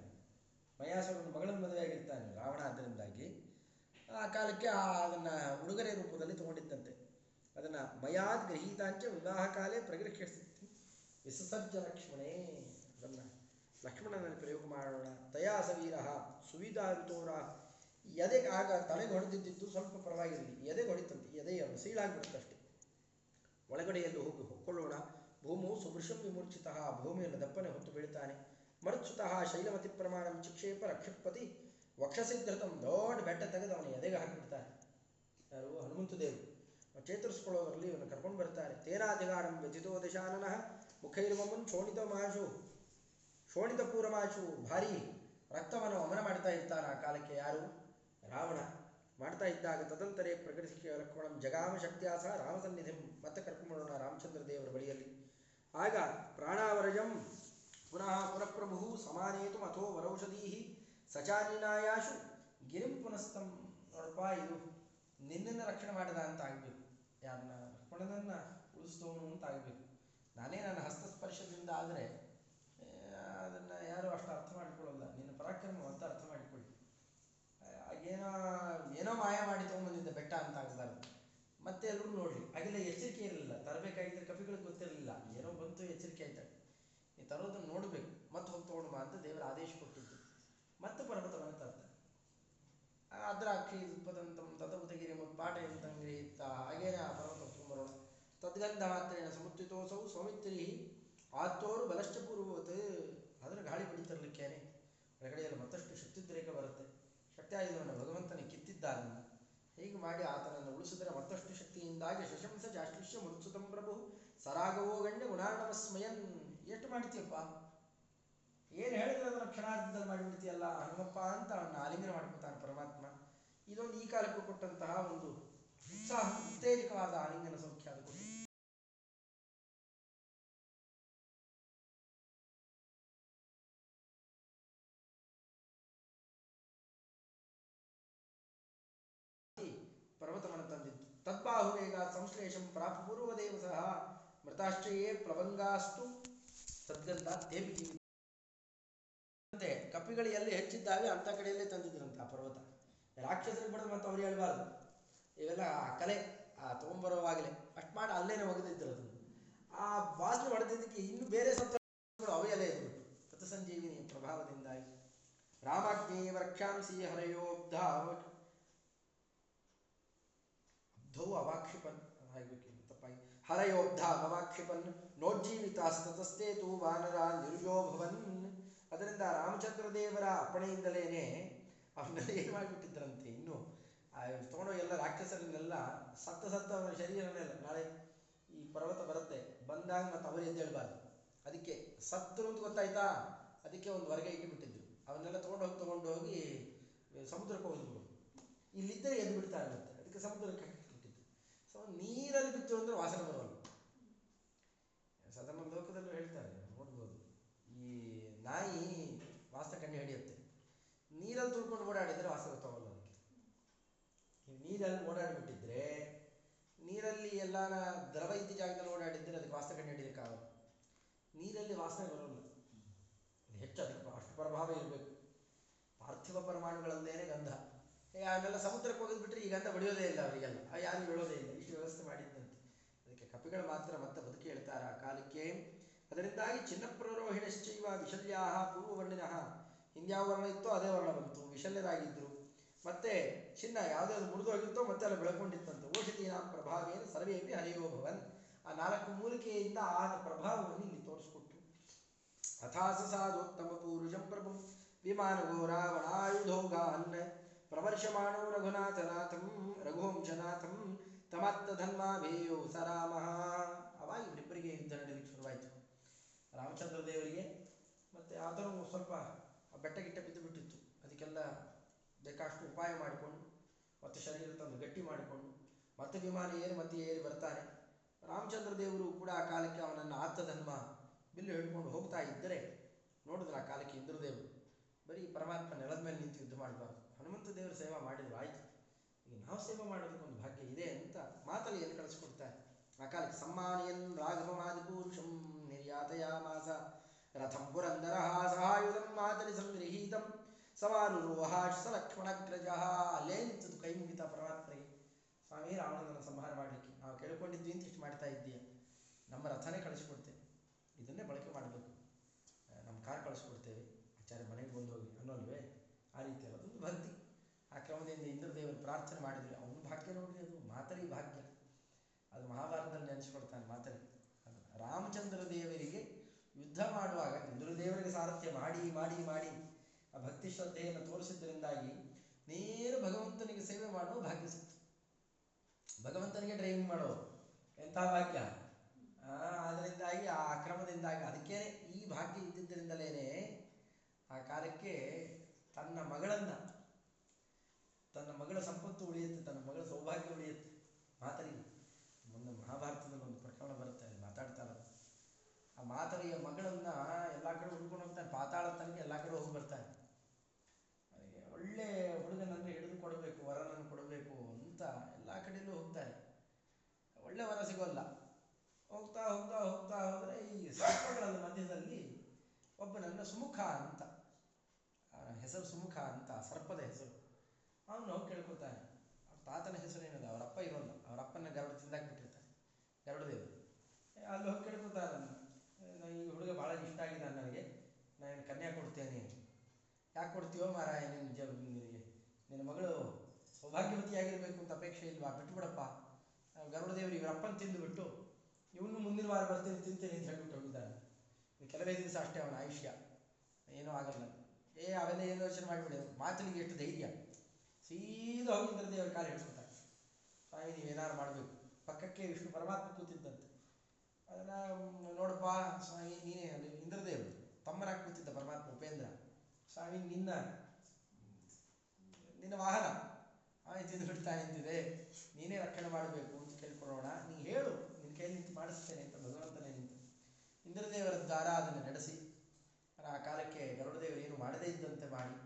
ಮಯಾಸುರನ ಮಗಳನ್ನು ಮದುವೆ ಆಗಿರ್ತಾನೆ ರಾವಣ ಅದರಿಂದಾಗಿ ಆ ಕಾಲಕ್ಕೆ ಆ ಅದನ್ನ ಉಡುಗೊರೆ ರೂಪದಲ್ಲಿ ತಗೊಂಡಿದ್ದಂತೆ. ಅದನ್ನ ಮಯಾದ್ ಗ್ರಹೀತಾಂಚ ವಿವಾಹ ಕಾಲೇ ಪ್ರಗೃಹಿಸ್ತಿ ವಿಸಸರ್ಜ ಲಕ್ಷ್ಮಣೇ ಅದನ್ನು ಲಕ್ಷ್ಮಣನಲ್ಲಿ ಪ್ರಯೋಗ ಮಾಡೋಣ. ತಯಾ ಸವೀರ ಸುವಿಧಾವಿತೋರ ಎದೆಗೆ ಆಗ ತಲೆಗೆ ಹೊಡೆದಿದ್ದು ಸ್ವಲ್ಪ ಪರವಾಗಿರಲಿ. ಎದೆಗೆ ಹೊಡಿತಂತೆ ಎದೆಯ ಸೀಳಾಗ್ಬಿಡುತ್ತಷ್ಟೇ. ಒಳಗಡೆಯಲ್ಲಿ ಹೋಗಿ ಹೊಕ್ಕೊಳ್ಳೋಣ ಭೂಮು ಸುಭೃಶಂ ವಿಮೂರ್ಛಿತ. ಭೂಮಿಯನ್ನು ದಪ್ಪನೆ ಹೊತ್ತು ಬೀಳ್ತಾನೆ. ಮರುಚ್ಯುತಃ ಶೈಲಮತಿ ಪ್ರಮಾಣ ಚಿಕ್ಷೇಪ ರಕ್ಷಪತಿ ವಕ್ಷಸಿದ್ಧತಂ ದೊಡ್ಡ ಬೆಟ್ಟ ತೆಗೆದು ಅವನ ಎದೆಗೆ ಹಾಕಿಬಿಡ್ತಾನೆ. ಯಾರು? ಹನುಮಂತ ದೇವರು ಚೇತರಿಸ್ಕೊಳ್ಳೋದ್ರಲ್ಲಿ ಇವನು ಕರ್ಕೊಂಡು ಬರ್ತಾರೆ ತೇನಾಧಿಗಾರಂ ದಶಾನನ. ದಶಾನನಃ ಮುಖೈರ್ವಮನ್ ಶೋಣಿತ ಮಾಶು. ಶೋಣಿತ ಪೂರ್ವಮಾಶು ಭಾರಿ ರಕ್ತವನ್ನು ಅಮನ ಮಾಡ್ತಾ ಇರ್ತಾನೆ ಆ ಕಾಲಕ್ಕೆ ಯಾರು? ರಾವಣ ಮಾಡ್ತಾ ಇದ್ದಾಗ ತದಂತರೇ ಪ್ರಕಟಿಸಿಕೆ ಲಕ್ಷ್ಮಣಂ ಜಗಾಮ ಶಕ್ತಿಯಾಸ ರಾಮಸನ್ನಿಧಿಂ. ಮತ್ತೆ ಕರ್ಕೊಂಡೋಣ ರಾಮಚಂದ್ರ ದೇವರ ಬಳಿಯಲ್ಲಿ. ಆಗ ಪ್ರಾಣಾವರಜಂ ಪುನಃ ಪುರಪ್ರಭು ಸಮಾನೇತು ಅಥೋ ವರೌಷಧೀ ಸಚಾನಿನಾಯಾಶು ಗಿರಿಂ ಪುನಸ್ತಂ. ನೋಡಪ್ಪ, ಇದು ರಕ್ಷಣೆ ಮಾಡಿದ ಅಂತ ಆಗಬೇಕು. ಯಾರನ್ನ ಲಕ್ಷ್ಮಣನನ್ನ ಉಳಿಸಿದವನು ಅಂತ ಆಗಬೇಕು. ನಾನೇ ನನ್ನ ಹಸ್ತಸ್ಪರ್ಶದಿಂದ ಆದರೆ ಅದನ್ನು ಯಾರು ಅಷ್ಟು ಅರ್ಥ ಮಾಡಿಕೊಳ್ಳಲ್ಲ ನಿನ್ನ ಪರಾಕ್ರಮ ಅಂತ ಅರ್ಥ ಮಾಡಿಕೊಳ್ಳಿ ಆ, ಏನೋ ಏನೋ ಮಾಯ ಮಾಡಿ ತಗೊಂಡ್ಬಂದಿದ್ದ ಬೆಟ್ಟ ಅಂತ ಆಗ್ಬಾರ್ದು. ಮತ್ತೆ ಎಲ್ಲರೂ ನೋಡ್ಲಿ ಆಗಿಲ್ಲ ಎಚ್ಚರಿಕೆ ಇರಲಿಲ್ಲ. ತರಬೇಕಾಗಿದ್ರೆ ಕಪಿಗಳಿಗೆ ಗೊತ್ತಿರಲಿಲ್ಲ. ಏನೋ ಬಂತು ಎಚ್ಚರಿಕೆ ಆಯ್ತಾಳೆ ನೀ ತರೋದನ್ನು ನೋಡಬೇಕು. ಮತ್ತೆ ಹೋಗಿ ತೊಗೊಂಡು ಅಂತ ದೇವರ ಆದೇಶ ಕೊಟ್ಟಿದ್ದು. ಮತ್ತೆ ಪರ್ವತವನ್ನು ತರ್ತಾರೆ. ಅದ್ರಾಕ್ಷಿ ಉತ್ಪದಂತಂ ಎಂತಂಗ್ರಿ ಇತ್ತ ಹಾಗೇನೆ ಆ ಪರ್ವತ ತುಂಬರೋಣ ತದ್ಗಂಧ ಮಾತ್ರೇನ ಸಮುತ್ತಿತೋಸವು ಸೌಮಿತ್ರಿ ಆತ್ತೋರು ಬಲಶ್ಚ ಅದರ ಗಾಳಿ ಬಡಿತಿರ್ಲಿಕ್ಕೇನೆ. ಹೊರಗಡೆಯಲ್ಲಿ ಮತ್ತಷ್ಟು ಶಕ್ತಿದ್ರೇಕ ಬರುತ್ತೆ. ಶಕ್ತಿ ಭಗವಂತನೇ ಅದನ್ನು ಹೀಗೆ ಮಾಡಿ ಆತನನ್ನು ಉಳಿಸಿದರೆ ಮತ್ತಷ್ಟು ಶಕ್ತಿಯಿಂದಾಗಿ ಶಶಂಸ ಜಾಶ್ಲಿಷ್ಯ ಮರುತ್ಸುತಂ ಪ್ರಭು. ಸರಾಗವೋ ಗಣ್ಯ ಗುಣಾರ್ಣವಸ್ಮಯನ್. ಎಷ್ಟು ಮಾಡ್ತೀಯಪ್ಪ? ಏನು ಹೇಳಿದ್ರೆ ಅದನ್ನು ಕ್ಷಣಾರ್ಧದಲ್ಲಿ ಮಾಡಿಬಿಡ್ತೀಯಲ್ಲ? ಹನುಮಪ್ಪ ಅಂತ ಅವನ್ನ ಆಲಿಂಗನ ಮಾಡ್ಕೊತಾನೆ ಪರಮಾತ್ಮ. ಇದೊಂದು ಈ ಕಾಲಕ್ಕೂ ಕೊಟ್ಟಂತಹ ಒಂದು ಉತ್ಸಾಹ, ಉತ್ತೇಜಕವಾದ ಆಲಿಂಗನ ಸೌಖ್ಯ ಅದು ಮೃತಾಶ್ಚಯೇ ಪ್ಲವಂಗಾಸ್ತು ಸದ್ಗಂಧ ಜೀವಿ ಅಂತೆ ಕಪಿಗಳು ಎಲ್ಲಿ ಹೆಚ್ಚಿದ್ದಾವೆ, ಅಂತ ಕಡೆಯಲ್ಲೇ ತಂದಿದ್ರಂತೆ ಆ ಪರ್ವತ. ರಾಕ್ಷಸರಿಗೆ ಬಿಡೋದು ಮತ್ತೆ ಅವ್ರು ಹೇಳ್ಬಾರ್ದು. ಇವೆಲ್ಲ ಆ ಕಲೆ, ಆ ತೊಗೊಂಬರೋವಾಗಲೇ. ಅಷ್ಟು ಮಾಡಿ ಅಲ್ಲೇನೆ ಒಗೆದಿದ್ದರು ಅದನ್ನು. ಆ ವಾಸನೆ ಹೊಡೆದಿದ್ದಕ್ಕೆ ಇನ್ನು ಬೇರೆ ಸತ್ವಗಳು ಅವೆಲ್ಲ ಇದ್ಬಿಟ್ಟು ಪಥಸಂಜೀವಿನಿ ಪ್ರಭಾವದಿಂದಾಗಿ. ರಾಮಾಗ್ನೇಯ ವೃಕ್ಷಾಂಸಿ ಹರಯೋಬ್ಧ ವಾನರ ನಿರ್ಯೋಭವನ್ ಅದರಿಂದ ರಾಮಚಂದ್ರದೇವರ ಅಪ್ಪಣೆಯಿಂದಲೇನೆ ಅವನ್ನೆಲ್ಲ ಏನು ಮಾಡಿಬಿಟ್ಟಿದ್ರಂತೆ ಇನ್ನು? ತಗೊಂಡೋಗಿ ಎಲ್ಲ ರಾಕ್ಷಸರನ್ನೆಲ್ಲ ಸತ್ತ ಸತ್ತ ಅವನ ಶರೀರನೆಲ್ಲ ನಾಳೆ ಈ ಪರ್ವತ ಬರುತ್ತೆ. ಬಂದಾಗ ಮತ್ತೆ ಅವರು ಎದ್ದೇಳಬಾರ್ದು ಅದಕ್ಕೆ ಸತ್ತರು ಅಂತ ಗೊತ್ತಾಯ್ತಾ? ಅದಕ್ಕೆ ಒಂದು ಹೊರಗೆ ಇಟ್ಟುಬಿಟ್ಟಿದ್ರು ಅವನ್ನೆಲ್ಲ ತೊಗೊಂಡು ಹೋಗಿ ತೊಗೊಂಡು ಹೋಗಿ ಸಮುದ್ರಕ್ಕೆ ಹೋಗಿದ್ರು ಇಲ್ಲಿದ್ದರೆ ಎದ್ದು ಬಿಡ್ತಾ ಇರುತ್ತೆ ಅದಕ್ಕೆ ಸಮುದ್ರಕ್ಕೆ ಬಿಟ್ಟಿದ್ದು ಸೊ ನೀರಲ್ಲಿ ಬಿತ್ತು ಅಂದ್ರೆ ವಾಸನೆ ಬರೋಲ್ಲ ಸದನ ಲೋಕದಲ್ಲೂ ಹೇಳ್ತಾರೆ. ನಾಯಿ ವಾಸನೆ ಕಂಡು ಹಿಡಿಯುತ್ತೆ. ನೀರಲ್ಲಿ ತುಳ್ಕೊಂಡು ಓಡಾಡಿದರೆ ಅದಕ್ಕೆ ಈ ನೀರಲ್ಲಿ ಓಡಾಡಿಬಿಟ್ಟಿದ್ರೆ, ನೀರಲ್ಲಿ ಎಲ್ಲಾರ ದ್ರವ ಇದ್ದ ಜಾಗದಲ್ಲಿ ಓಡಾಡಿದ್ರೆ ಅದಕ್ಕೆ ವಾಸನೆ ಕಂಡು ಹಿಡಿಯೋಕ್ಕಾಗಲ್ಲ ನೀರಲ್ಲಿ ವಾಸನೆ ಬರೋಲ್ಲ ಹೆಚ್ಚು, ಅದಕ್ಕೆ ಅಷ್ಟು ಪ್ರಭಾವ ಇರಬೇಕು. ಪಾರ್ಥಿವ ಪರಮಾಣುಗಳಲ್ಲೇನೆ ಗಂಧ. ಆಮೇಲೆ ಸಮುದ್ರಕ್ಕೆ ಹೋಗಿದ್ಬಿಟ್ರೆ ಈ ಗಂಧ ಬಡಿಯೋದೇ ಇಲ್ಲ ಅವರಿಗೆಲ್ಲ. ಯಾರು ಹೇಳೋದೇ ಇಲ್ಲ. ಇಷ್ಟು ವ್ಯವಸ್ಥೆ ಮಾಡಿದ್ದಂತೆ ಅದಕ್ಕೆ ಕಪಿಗಳು ಮಾತ್ರ ಮತ್ತೆ ಬದುಕಿ ಹೇಳ್ತಾರೆ ಆ ಕಾಲಕ್ಕೆ ಅದರಿಂದಾಗಿ ಚಿನ್ನ ಪ್ರರೋಹಿಣಶ್ಚೈವ ವಿಶಲ್ಯಾ ಪೂರ್ವವರ್ಣಿನ. ಹಿಂದ್ಯಾವ ವರ್ಣ ಇತ್ತೋ ಅದೇ ವರ್ಣ ಬಂತು. ವಿಶಲ್ಯರಾಗಿದ್ದರು. ಮತ್ತೆ ಚಿನ್ನ ಯಾವುದ್ಯಾವುದು ಮುರಿದೋಗಿತ್ತೋ ಮತ್ತೆ ಅಲ್ಲಿ ಬೆಳಕೊಂಡಿತ್ತಂತೆ. ಓಷಧೀನಾಂ ಪ್ರಭಾವೇನ ಸರ್ವೇಪಿ ಹರಿಯೋ ಭವನ್. ಆ ನಾಲ್ಕು ಮೂಲಿಕೆಯಿಂದ ಆ ಪ್ರಭಾವವನ್ನು ಇಲ್ಲಿ ತೋರಿಸ್ಕೊಟ್ರು. ಅಥಾಸ ಸಾಧೋತ್ತಮ ಪೂರುಷಂ ಪ್ರಭು. ವಿಮಾನ ಘೋರಾವಣಾಯುಧೌಗಾನ್ ಪ್ರವರ್ಷಮಾಣೋ ರಘುನಾಥನಾಥಂ, ರಘುವಂಶನಾಥಂ, ತಮತ್ತ ಧನ್ಮಾಭೇಯೋ ಸ ರಾಮಃ ಅವಾಗ ಇವರಿಬ್ಬರಿಗೆ ಯುದ್ಧ ನಡೆಯಲಿಕ್ಕೆ ಶುರುವಾಯಿತು. ರಾಮಚಂದ್ರ ದೇವರಿಗೆ ಮತ್ತು ಆದರೂ ಸ್ವಲ್ಪ ಬೆಟ್ಟಗಿಟ್ಟ ಬೆಟ್ಟ ಗಿಟ್ಟ ಬಿದ್ದು ಬಿಟ್ಟಿತ್ತು. ಅದಕ್ಕೆಲ್ಲ ಬೇಕಾಷ್ಟು ಉಪಾಯ ಮಾಡಿಕೊಂಡು, ಮತ್ತು ಶರೀರ ತಂದು ಗಟ್ಟಿ ಮಾಡಿಕೊಂಡು, ಮತ್ತೆ ವಿಮಾನ ಏರಿ ಮತ್ತೆ ಏರಿ ಬರ್ತಾನೆ ರಾಮಚಂದ್ರ ದೇವರು ಕೂಡ ಆ ಕಾಲಕ್ಕೆ ಅವನನ್ನು ಆತ್ತ ಧನ್ಮ ಬಿಲ್ಲು ಹಿಡ್ಕೊಂಡು ಹೋಗ್ತಾ ಇದ್ದರೆ ನೋಡಿದ್ರೆ ಆ ಕಾಲಕ್ಕೆ ಇಂದ್ರದೇವರು ಬರೀ ಪರಮಾತ್ಮ ನೆಲದ ಮೇಲೆ ನಿಂತು ಯುದ್ಧ ಮಾಡಬಾರ್ದು. ಹನುಮಂತ ದೇವರ ಸೇವೆ ಮಾಡಿದ್ರು, ಆಯ್ತು. ಈಗ ನಾವು ಸೇವಾ ಮಾಡೋದಕ್ಕೊಂದು ಭಾಗ್ಯ ಇದೆ ಅಂತ ಮಾತಲ್ಲಿ ಏನು ಕಳಿಸ್ಕೊಡ್ತಾರೆ? ಆ ಕಾಲಕ್ಕೆ ಸಮ್ಮಾನಿಯನ್ ರಾಘವಾದಿ ಪೂರುಷಂ ನಿರ್ಯಾತಯಾಮಾಸ ರಥಂ ಪುರಂದರ ಸಹಾಯುಧಂ ಮಾತಲಿ ಸಂಗೃಹೀತಂ ಸಮಾರುರೋಹ ಸ ಲಕ್ಷ್ಮಣಗ್ರಜ ಅಲ್ಲೇ ನಿಂತದ್ದು ಕೈ ಮುಗಿತ ಪರಮಾತ್ಮರಿಗೆ ಸ್ವಾಮಿ ರಾವಣನನ್ನು ಸಂಹಾರ ಮಾಡಲಿಕ್ಕೆ ನಾವು ಕೇಳಿಕೊಂಡಿದ್ವಿ ಅಂತ ಇಷ್ಟು ಮಾಡ್ತಾ ಇದ್ದೀಯ. ನಮ್ಮ ರಥನೇ ಕಳಿಸ್ಕೊಡ್ತೇವೆ. ಇದನ್ನೇ ಬಳಕೆ ಮಾಡಬೇಕು. ನಮ್ಮ ಕಾರ್ ಕಳಿಸ್ಕೊಡ್ತೇವೆ. ಆಚಾರ್ಯ ಮನೆಗೆ ಬಂದು ಅನ್ನೋಲ್ವೇ? ಆ ರೀತಿ ಅದೊಂದು ಭಕ್ತಿ. ಆ ಕ್ರಮದಿಂದ ಇಂದ್ರದೇವರು ಪ್ರಾರ್ಥನೆ ಮಾಡಿದ್ರು ಅವನು ಭಾಗ್ಯ ನೋಡ್ರಿ ಅದು, ಮಾತರಿ ಭಾಗ್ಯ. ಅದು ಮಹಾಭಾರತದಲ್ಲಿ ನೆನೆಸ್ಕೊಡ್ತಾನೆ ಮಾತರಿ. ರಾಮಚಂದ್ರ ದೇವರಿಗೆ ಯುದ್ಧ ಮಾಡುವಾಗ ಇಂದ್ರದೇವರಿಗೆ ಸಾರಥ್ಯ ಮಾಡಿ ಮಾಡಿ ಮಾಡಿ ಆ ಭಕ್ತಿ ಶ್ರದ್ಧೆಯನ್ನು ತೋರಿಸಿದ್ದರಿಂದಾಗಿ ನೇರ ಭಗವಂತನಿಗೆ ಸೇವೆ ಮಾಡುವ ಭಾಗ್ಯ ಸಿಕ್ತು. ಭಗವಂತನಿಗೆ ಡ್ರೈವಿಂಗ್ ಮಾಡೋ ಎಂಥ ಭಾಗ್ಯ? ಅದರಿಂದಾಗಿ ಆ ಅಕ್ರಮದಿಂದಾಗಿ ಅದಕ್ಕೆ ಈ ಭಾಗ್ಯ ಇದ್ದಿದ್ದರಿಂದಲೇ ಆ ಕಾಲಕ್ಕೆ ತನ್ನ ಮಗಳನ್ನ, ತನ್ನ ಮಗಳ ಸಂಪತ್ತು ಉಳಿಯುತ್ತೆ, ತನ್ನ ಮಗಳ ಸೌಭಾಗ್ಯ ಉಳಿಯುತ್ತೆ. ಮಾತನಿಗೆ ಮುಂದೆ ಮಹಾಭಾರತದಲ್ಲಿ ಒಂದು ಪ್ರಕರಣ ಬರುತ್ತೆ ಅಲ್ಲಿ ಮಾತಾಡ್ತಾರೆ ಆ ಮಾತರಿಯ ಮಗಳನ್ನ ಎಲ್ಲ ಕಡೆ ಹುಡ್ಕೊಂಡು ಹೋಗ್ತಾನೆ, ಪಾತಾಳ ತನಕ ಎಲ್ಲ ಕಡೆ ಹೋಗಿ ಬರ್ತಾನೆ. ಒಳ್ಳೆ ಹುಡುಗನನ್ನು ಹಿಡಿದು ಕೊಡಬೇಕು, ವರನನ್ನು ಕೊಡಬೇಕು ಅಂತ ಎಲ್ಲ ಕಡೆಯಲ್ಲೂ ಹೋಗ್ತಾರೆ. ಒಳ್ಳೆ ವರ ಸಿಗೋಲ್ಲ. ಹೋಗ್ತಾ ಹೋಗ್ತಾ ಹೋಗ್ತಾ ಹೋದರೆ ಈ ಸರ್ಪಗಳ ಮಧ್ಯದಲ್ಲಿ ಒಬ್ಬನನ್ನ ಸುಮುಖ ಅಂತ ಹೆಸರು ಸುಮುಖ ಅಂತ, ಸರ್ಪದ ಹೆಸರು. ಅವನು ಹೋಗಿ ಕೇಳ್ಕೊತಾನೆ ಅವ್ರ ತಾತನ ಹೆಸರು ಏನದ? ಅವರ ಅಪ್ಪ ಇರೋಲ್ಲ. ಅವರ ಅಪ್ಪನ ಗರುಡ ತಿಂದಾಕ್ಬಿಟ್ಟಿರ್ತಾನೆ. ಗರುಡದೇವರು. ಅಲ್ಲಿ ಹೋಗಿ ಕೇಳ್ಕೊತಾರೆ ಈ ಹುಡುಗ ಭಾಳ ಇಷ್ಟ ಆಗಿದೆ ನನಗೆ. ನಾನು ಕನ್ಯಾ ಕೊಡ್ತೇನೆ. ಯಾಕೆ ಕೊಡ್ತೀವೋ ಮಾರಾಯ ನಿನ್ನ ಜ, ನಿನಗೆ. ನಿನ್ನ ಮಗಳು ಸೌಭಾಗ್ಯವತಿಯಾಗಿರಬೇಕು ಅಂತ ಅಪೇಕ್ಷೆ ಇಲ್ವಾ? ಬಿಟ್ಬಿಡಪ್ಪ. ಬಿಡಪ್ಪ ಗರುಡದೇವರು ಇವರ ಅಪ್ಪನ ತಿಂದು ಬಿಟ್ಟು ಇವನು ಮುಂದಿನ ವಾರ ಬರ್ತೀನಿ, ತಿಂತೇನೆ ಅಂತ ಹೇಳ್ಬಿಟ್ಟು ಹೋಗಿದ್ದಾನೆ. ಕೆಲವೇ ದಿವಸ ಅಷ್ಟೇ ಅವನ ಆಯುಷ್ಯ. ಏನೂ ಆಗಲ್ಲ. ಏ, ಅವೆಲ್ಲ ಏನು ಯೋಚನೆ ಮಾಡಿಬಿಡಿ. ಮಾತಿನಿಗೆ ಎಷ್ಟು ಧೈರ್ಯ. ಸೀದಾ ಹೋಗಿ ಇಂದ್ರದೇವರ ಕಾಲು ಹಿಡಿಸ್ಕೊತಾರೆ ಸ್ವಾಮಿ ನೀವೇನಾರು ಮಾಡಬೇಕು. ಪಕ್ಕಕ್ಕೆ ವಿಷ್ಣು ಪರಮಾತ್ಮ ಕೂತಿದ್ದಂತೆ ಅದನ್ನ ನೋಡಪ್ಪ, ಸ್ವಾಮಿ, ನೀನೇ ಅಲ್ಲಿ ಇಂದ್ರದೇವರು ತಮ್ಮನಾಗಿ ಕೂತಿದ್ದ ಪರಮಾತ್ಮ ಉಪೇಂದ್ರ. ಸ್ವಾಮಿ, ನಿನ್ನ ನಿನ್ನ ವಾಹನ. ಆಯ್ತು ತಿಂದು ಬಿಡ್ತಾ ನಿಂತಿದೆ ನೀನೇ ರಕ್ಷಣೆ ಮಾಡಬೇಕು ಅಂತ ಕೇಳ್ಕೊಳ್ಳೋಣ. ನೀ ಹೇಳು, ನಿನ್ನ ಕೈಯಲ್ಲಿ ನಿಂತು ಮಾಡಿಸ್ತೇನೆ ಅಂತ ಭಗವಂತನೇ ನಿಂತು. ಇಂದ್ರದೇವರ ದ್ವಾರ ಅದನ್ನು ನಡೆಸಿ, ಆ ಕಾಲಕ್ಕೆ ಗರುಡದೇವರು ಏನು ಮಾಡದೇ ಇದ್ದಂತೆ ಮಾಡಿ,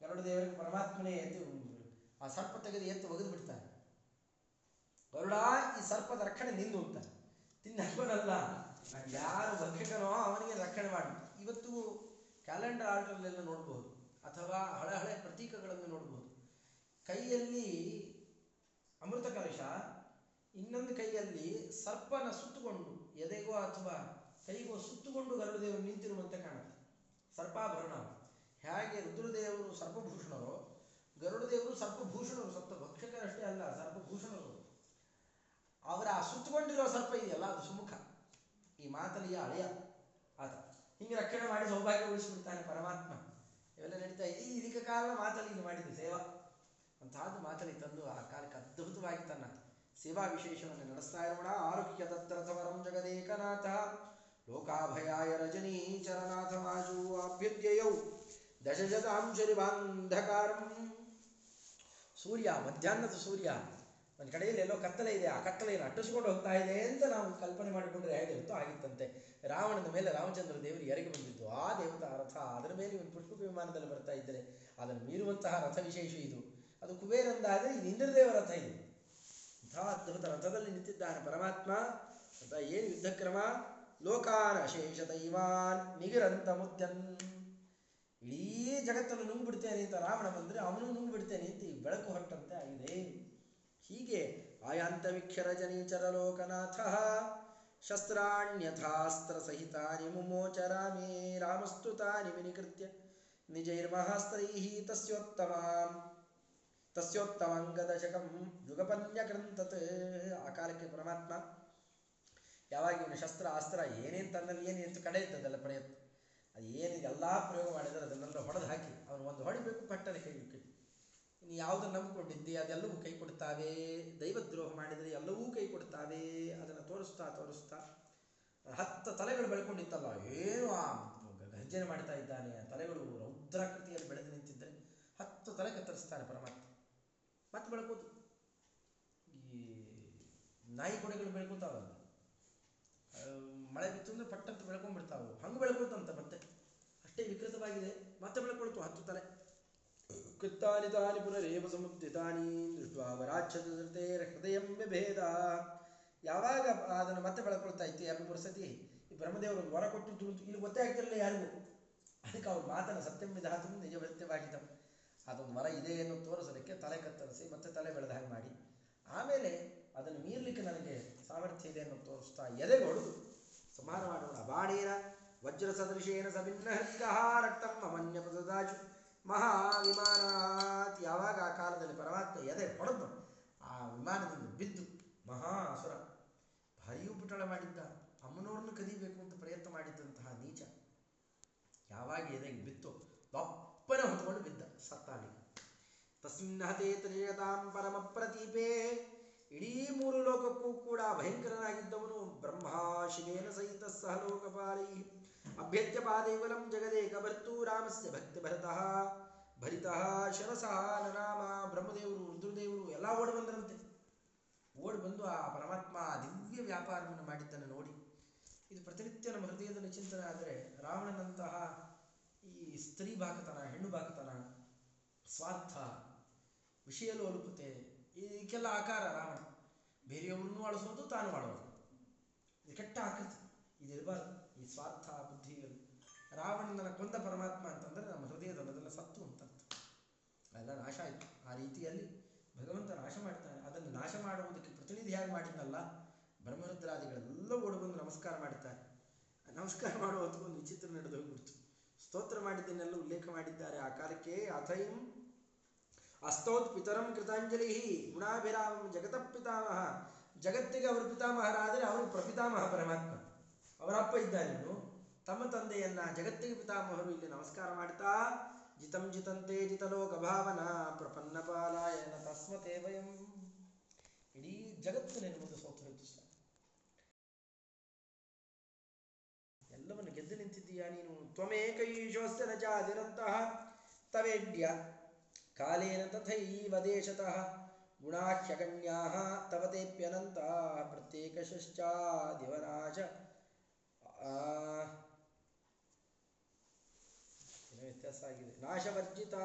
ಗರುಡದೇವರಿಗೆ ಪರಮಾತ್ಮನೇ ಎದ್ದು ಆ ಸರ್ಪ ತೆಗೆದು ಎತ್ತು ಒಗೆದು ಬಿಡ್ತಾನೆ ಗರುಡ ಈ ಸರ್ಪದ ರಕ್ಷಣೆ ನಿಂದು ಅಂತ. ತಿಂದು ನಾನು ಯಾರು ಭಕ್ಷಕನೋ ಅವನಿಗೆ ರಕ್ಷಣೆ ಮಾಡಿ. ಇವತ್ತು ಕ್ಯಾಲೆಂಡರ್ ಆರ್ಡರ್ಲೆಲ್ಲ ನೋಡಬಹುದು ಅಥವಾ ಹಳೆ ಹಳೆ ಪ್ರತೀಕಗಳನ್ನು ನೋಡಬಹುದು ಕೈಯಲ್ಲಿ ಅಮೃತ ಕಲಶ, ಇನ್ನೊಂದು ಕೈಯಲ್ಲಿ ಸರ್ಪನ ಸುತ್ತುಕೊಂಡು, ಎದೆಗೋ ಅಥವಾ ಕೈಗೋ ಸುತ್ತುಕೊಂಡು ಗರುಡದೇವರು ನಿಂತಿರುವಂತೆ ಕಾಣುತ್ತೆ. ಸರ್ಪಾಭರಣ. ಹೇಗೆ ರುದ್ರದೇವರು ಸರ್ಪಭೂಷಣರು, ಗರುಡದೇವರು ಸರ್ಪಭೂಷಣರು, ಸಪ್ತ ಭಕ್ಷಕರಷ್ಟೇ ಅಲ್ಲ, ಸರ್ಪಭೂಷಣರು. ಸುತ್ತುಕೊಂಡಿರೋ ಸರ್ಪ ಇದೆಯಲ್ಲ, ಅದು ಸುಮುಖ. ಈ ಮಾತಲಿಯ ಹಳೆಯ ಆತ ಹಿಂಗೆ ರಕ್ಷಣೆ ಮಾಡಿ ಸೌಭಾಗ್ಯ ಉಳಿಸಿಬಿಡ್ತಾನೆ ಪರಮಾತ್ಮ. ಇವೆಲ್ಲ ನಡೀತಾ ಈ ಇದಕ್ಕೆ ಕಾರಣ ಮಾತಲಿ ಇಲ್ಲಿ ಮಾಡಿದ್ದು ಸೇವಾ. ಅಂತಹದ್ದು ಮಾತಲಿ ತಂದು ಆ ಕಾಲಕ್ಕೆ ಅದ್ಭುತವಾಗಿ ತನ್ನ ಸೇವಾ ವಿಶೇಷವನ್ನು ನಡೆಸ್ತಾ ಇರೋಣ. ಆರೋಗ್ಯ ತತ್ರಥವರಂ ಜಗದೇಕನಾಥ. ಲೋಕಾಭಯಾಯ ರಜನೀ ಚರನಾಥ ಮಾಜು ಅಭ್ಯುದ್ಯಯೌ ದಶಶತಾಂಶರಿವಾಂಧಕಾರಂ ಸೂರ್ಯ, ಮಧ್ಯಾಹ್ನದ ಸೂರ್ಯ. ಒಂದು ಕಡೆಯಲ್ಲಿ ಎಲ್ಲೋ ಕತ್ತಲೆ ಇದೆ. ಆ ಕತ್ತಲೆಯನ್ನು ಅಟ್ಟಿಸ್ಕೊಂಡು ಹೋಗ್ತಾ ಇದೆ ಅಂತ ನಾವು ಕಲ್ಪನೆ ಮಾಡಿಕೊಂಡ್ರೆ ಹೇಗೆ ಇರುತ್ತೋ ಆಗಿತ್ತಂತೆ ರಾವಣನ ಮೇಲೆ ರಾಮಚಂದ್ರ ದೇವರು ಎರಗಿ ಬಂದಿದ್ದು. ಆ ದೇವತಾ ರಥ ಅದರ ಮೇಲೆ ಇವನು ಪುಷ್ಪ ವಿಮಾನದಲ್ಲಿ ಬರ್ತಾ ಇದ್ದರೆ ಅದನ್ನು ಮೀರುವಂತಹ ರಥ ವಿಶೇಷ ಇದು. ಅದು ಕುಬೇರಂದಾದರೆ ಇದು ಇಂದ್ರದೇವ ರಥ ಇದು. ಅಂತಹ ಅದ್ಭುತ ರಥದಲ್ಲಿ ನಿಂತಿದ್ದಾನೆ ಪರಮಾತ್ಮ. ಅಂತ ಏನು ಯುದ್ಧಕ್ರಮ? ಲೋಕಾನ ಶೇಷ ದೈವಾನ್ ನಿಗಿರಂತ ಮುದ್ಯನ್ ಇಡೀ ಜಗತ್ತನ್ನು ನುಂಗ್ಬಿಡ್ತೇನೆ ಅಂತ ರಾವಣ ಬಂದರೆ ಅವನು ನುಂಗ್ಬಿಡ್ತೇನೆ ಅಂತ ಈ ಬೆಳಕು ಹೊರಟಂತೆ ಆಗಿದೆ. ಹೀಗೆ ಆಯಾಂತವಿಕ್ಷರ ಜನೀಚರ ಲೋಕನಾಥ ಶಸ್ತ್ರಾಣ್ಯಥಾಸ್ತ್ರ ಸಹಿತಾನಿ ಮುಮೋಚರಾಮೇ ರಾಮಸ್ತು ತಾನಿ ವಿನಿಕೃತ್ಯ ನಿಜೈರ್ಮಹಾಸ್ತ್ರೈಃ ತಸ್ಯೋತ್ತಮಾಂ ತಸ್ಯೋತ್ತಮಾಂಗದಶಕಂ ಯುಗಪನ್ಯಕೃಂತತ್ ಆ ಕಾಲಕ್ಕೆ ಪರಮಾತ್ಮ. ಯಾವಾಗ ಇವನ ಶಸ್ತ್ರ, ಅಸ್ತ್ರ ಏನೇನು ತನ್ನಲ್ಲಿ ಏನು ಅಂತ ಕಡೆ ಇದ್ದದಲ್ಲ ಪ್ರಯತ್ನ ಅದು ಏನಿದೆ ಎಲ್ಲ ಪ್ರಯೋಗ ಮಾಡಿದರೆ ಅದನ್ನೆಲ್ಲ ಹೊಡೆದು ಹಾಕಿ, ಅವನು ಒಂದು ಹೊಡಿಬೇಕು ಪಟ್ಟನೆ ಕೈ ಇನ್ನು ಯಾವುದನ್ನು ನಂಬಿಕೊಂಡಿದ್ದೆ, ಅದೆಲ್ಲವೂ ಕೈ ಕೊಡ್ತಾವೆ. ದೈವದ್ರೋಹ ಮಾಡಿದರೆ ಎಲ್ಲವೂ ಕೈ ಕೊಡ್ತಾವೆ. ಅದನ್ನು ತೋರಿಸ್ತಾ ತೋರಿಸ್ತಾ ಹತ್ತು ತಲೆಗಳು ಬೆಳ್ಕೊಂಡಿತ್ತಲ್ಲ, ಏನು ಆ ಗರ್ಜನೆ ಮಾಡ್ತಾ ಇದ್ದಾನೆ. ಆ ತಲೆಗಳು ರೌದ್ರಾಕೃತಿಯಲ್ಲಿ ಬೆಳೆದು ನಿಂತಿದ್ದರೆ ಹತ್ತು ತಲೆ ಕತ್ತರಿಸ್ತಾನೆ ಪರಮಾತ್ಮ. ಮತ್ತೆ ಬೆಳ್ಕೋದು. ಈ ನಾಯಿ ಕೊಡೆಗಳು ಬೆಳ್ಕೋತಾವಲ್ಲ ಮಳೆ ಬಿತ್ತು ಅಂದ್ರೆ ಪಟ್ಟಂತ ಬೆಳ್ಕೊಂಡ್ಬಿಡ್ತಾವು. ಹಂಗೆ ಬೆಳ್ಕೊಳ್ತಂತ ಮತ್ತೆ. ಅಷ್ಟೇ ವಿಕೃತವಾಗಿದೆ. ಮತ್ತೆ ಬೆಳ್ಕೊಳ್ತು ಹತ್ತು ತಲೆ. ಕೃತ್ತಾನಿ ತಾನಿ ಪುನರೇವ ಸಮುದ್ದಿತಾನಿ ದೃಷ್ಟ ವರಾಚ್ಛತೆ ಹೃದಯ ವಿಭೇದ ಯಾವಾಗ ಅದನ್ನು ಮತ್ತೆ ಬೆಳಕೊಳ್ತಾ ಇತ್ತು ಎರಡು ಮೂರು ಸತಿ ಈ ಬ್ರಹ್ಮದೇವರು ವರ ಕೊಟ್ಟಿದ್ದು ಇಲ್ಲಿ ಗೊತ್ತೇ ಆಗ್ತಿರಲಿಲ್ಲ ಯಾರಿಗೂ. ಅದಕ್ಕೆ ಅವ್ರ ಮಾತನ್ನು ಸತ್ಯಂ ವಿಧಾತು ನಿಜ ಭೃತ್ಯವಾಗಿದ್ದವು ಅದೊಂದು ವರ ಇದೆ ಏನು ತೋರಿಸೋದಕ್ಕೆ ತಲೆ ಕತ್ತರಿಸಿ ಮತ್ತೆ ತಲೆ ಬೆಳೆದ ಹಾಗೆ ಮಾಡಿ. ಆಮೇಲೆ ಅದನ್ನು ಮೀರ್ಲಿಕ್ಕೆ ನನಗೆ ಸಾಮರ್ಥ್ಯ ಇದೆ ಅನ್ನೋ ತೋರಿಸ್ತಾ ಎದೆಗಳು ಸಂಹಾರ ಮಾಡೋಣ ಬಾಡೇನ ವಜ್ರ ಸದೃಶೇನ ಹೃತ್ಕಃ ರಕ್ತಂ ಅಮನ್ಯ ಪದದಾಜು ಮಹಾವಿಮಾನಾತ್. ಯಾವಾಗ ಆ ಕಾಲದಲ್ಲಿ ಪರಮಾತ್ಮ ಎದೆ ಹೊಡೆದು ಆ ವಿಮಾನದಿಂದ ಬಿದ್ದು ಮಹಾ ಅಸುರ ಭಾರಿ ಉಪಟಳ ಮಾಡಿದ್ದ. ಅಮ್ಮನವ್ರನ್ನು ಕದಿಬೇಕು ಅಂತ ಪ್ರಯತ್ನ ಮಾಡಿದ್ದಂತಹ ನೀಚ. ಯಾವಾಗ ಎದೆಗೆ ಬಿತ್ತು ದಪ್ಪನೆ ಹೊತ್ಕೊಂಡು ಬಿದ್ದ ಸತ್ತಾಲಿ ತಸ್ಮಿನ್ ಹತೆ ತ್ರಿಯತಾಂ ಪರಮ ಪ್ರತೀಪೇ. ಇಡೀ ಮೂರು ಲೋಕಕ್ಕೂ ಕೂಡ ಭಯಂಕರನಾಗಿದ್ದವನು ಬ್ರಹ್ಮ ಸಹಿತ ಸಹ ಲೋಕಪಾಲೈ ಅಭ್ಯತ್ಯ ಪಾದೈವಲಂ ಜಗದೇ ಭರ್ತೂ ರಾಮಸ್ಯ ಭಕ್ತಿ ಭರತಃ ಭರಿತಃ ಶರಸಃ ನನಾಮ ಬ್ರಹ್ಮದೇವರು ರುದ್ರದೇವರು ಎಲ್ಲ ಓಡಿ ಬಂದರಂತೆ. ಓಡಿ ಬಂದು ಆ ಪರಮಾತ್ಮ ದಿವ್ಯ ವ್ಯಾಪಾರವನ್ನು ಮಾಡಿದ್ದನ್ನು ನೋಡಿ, ಇದು ಪ್ರತಿನಿತ್ಯ ನಮ್ಮ ಹೃದಯದಲ್ಲಿ ಚಿಂತನೆ ಆದರೆ ರಾವಣನಂತಹ ಈ ಸ್ತ್ರೀ ಬಾಕತನ ಹೆಣ್ಣು ಬಾಕತನ ಸ್ವಾರ್ಥ ವಿಷಯ ಲೋಲುಪತೆ ಇದಕ್ಕೆಲ್ಲ ಆಕಾರ ರಾವಣ. ಬೇರೆಯವ್ರನ್ನೂ ಅಳಿಸೋದು ತಾನು ಮಾಡೋದು ಇದು ಕೆಟ್ಟ ಆಕೃತಿ. ಇದಿರಬಾರ್ದು. ಈ ಸ್ವಾರ್ಥ ರಾವಣನ ಕೊಂದ ಪರಮಾತ್ಮ ಅಂತಂದರೆ ನಮ್ಮ ಹೃದಯದೊಳಗೆಲ್ಲ ಸತ್ತು ಅಂತ ಅರ್ಥ ಎಲ್ಲ ನಾಶ ಆಯಿತು. ಆ ರೀತಿಯಲ್ಲಿ ಭಗವಂತ ನಾಶ ಮಾಡ್ತಾನೆ. ಅದನ್ನು ನಾಶ ಮಾಡುವುದಕ್ಕೆ ಪ್ರತಿನಿಧಿಯಾಗಿ ಮಾಡಿದ್ನಲ್ಲ? ಬ್ರಹ್ಮರುದ್ರಾದಿಗಳೆಲ್ಲ ಓಡಿಬಂದು ನಮಸ್ಕಾರ ಮಾಡುತ್ತಾರೆ ನಮಸ್ಕಾರ ಮಾಡುವ ಒಂದು ವಿಚಿತ್ರ ನಡೆದು ಹೋಗ್ಬಿಡ್ತು. ಸ್ತೋತ್ರ ಮಾಡಿದ್ದನ್ನೆಲ್ಲ ಉಲ್ಲೇಖ ಮಾಡಿದ್ದಾರೆ. ಆ ಕಾಲಕ್ಕೆ ಅಥೈಂ ಅಸ್ತೋತ್ ಪಿತರಂ ಕೃತಾಂಜಲಿ ಗುಣಾಭಿರಾಮಂ ಜಗತ ಪಿತಾಮಹ. ಜಗತ್ತಿಗೆ ಅವರು ಪಿತಾಮಹರಾದರೆ ಅವರು ಪ್ರಪಿತಾಮಹ ಪರಮಾತ್ಮ. ಅವರಪ್ಪ ಇದ್ದಾರಿನ್ನು ತಮ್ಮ ತಂದೆಯನ್ನ ಜಗತ್ತಿಗೆ ಪಿತಾಮಹರು ಇಲ್ಲಿ ನಮಸ್ಕಾರ ಮಾಡ್ತಾ ಜಿತಂ ಜಿತಂತೆ ಜಿತಲೋಕ ಭಾವನ ಪ್ರಪನ್ನ ಪಾಲಾಯನ ತಸ್ಮತೆ ವಯಂ. ಇಡೀ ಜಗತ್ತು ನೆನಪು ಸೋತು ಹೋಯ್ತು ಸರ್ ಎಲ್ಲವನ್ನು ಗೆದ್ದು ನಿಂತಿದ್ದೀಯಾ ನೀನು? ತ್ವಮೇಕೈಶೋಸ್ಯ ನ ಚಾದಿರಂತಹ ತವೇಡ್ಯ ಕಾಲೇನ ತಥೈವ ದೇಶತಃ. ಗುಣಾಹ್ಯಗಣ್ಯಾಹ ತವ ತೇಪ್ಯನಂತಾಃ ಪ್ರತ್ಯೇಕಶ್ಚಾದಿವನಾಶ ಆ, ಏನೋ ವ್ಯತ್ಯಾಸ ಆಗಿದೆ. ನಾಶವರ್ಜಿತಾ.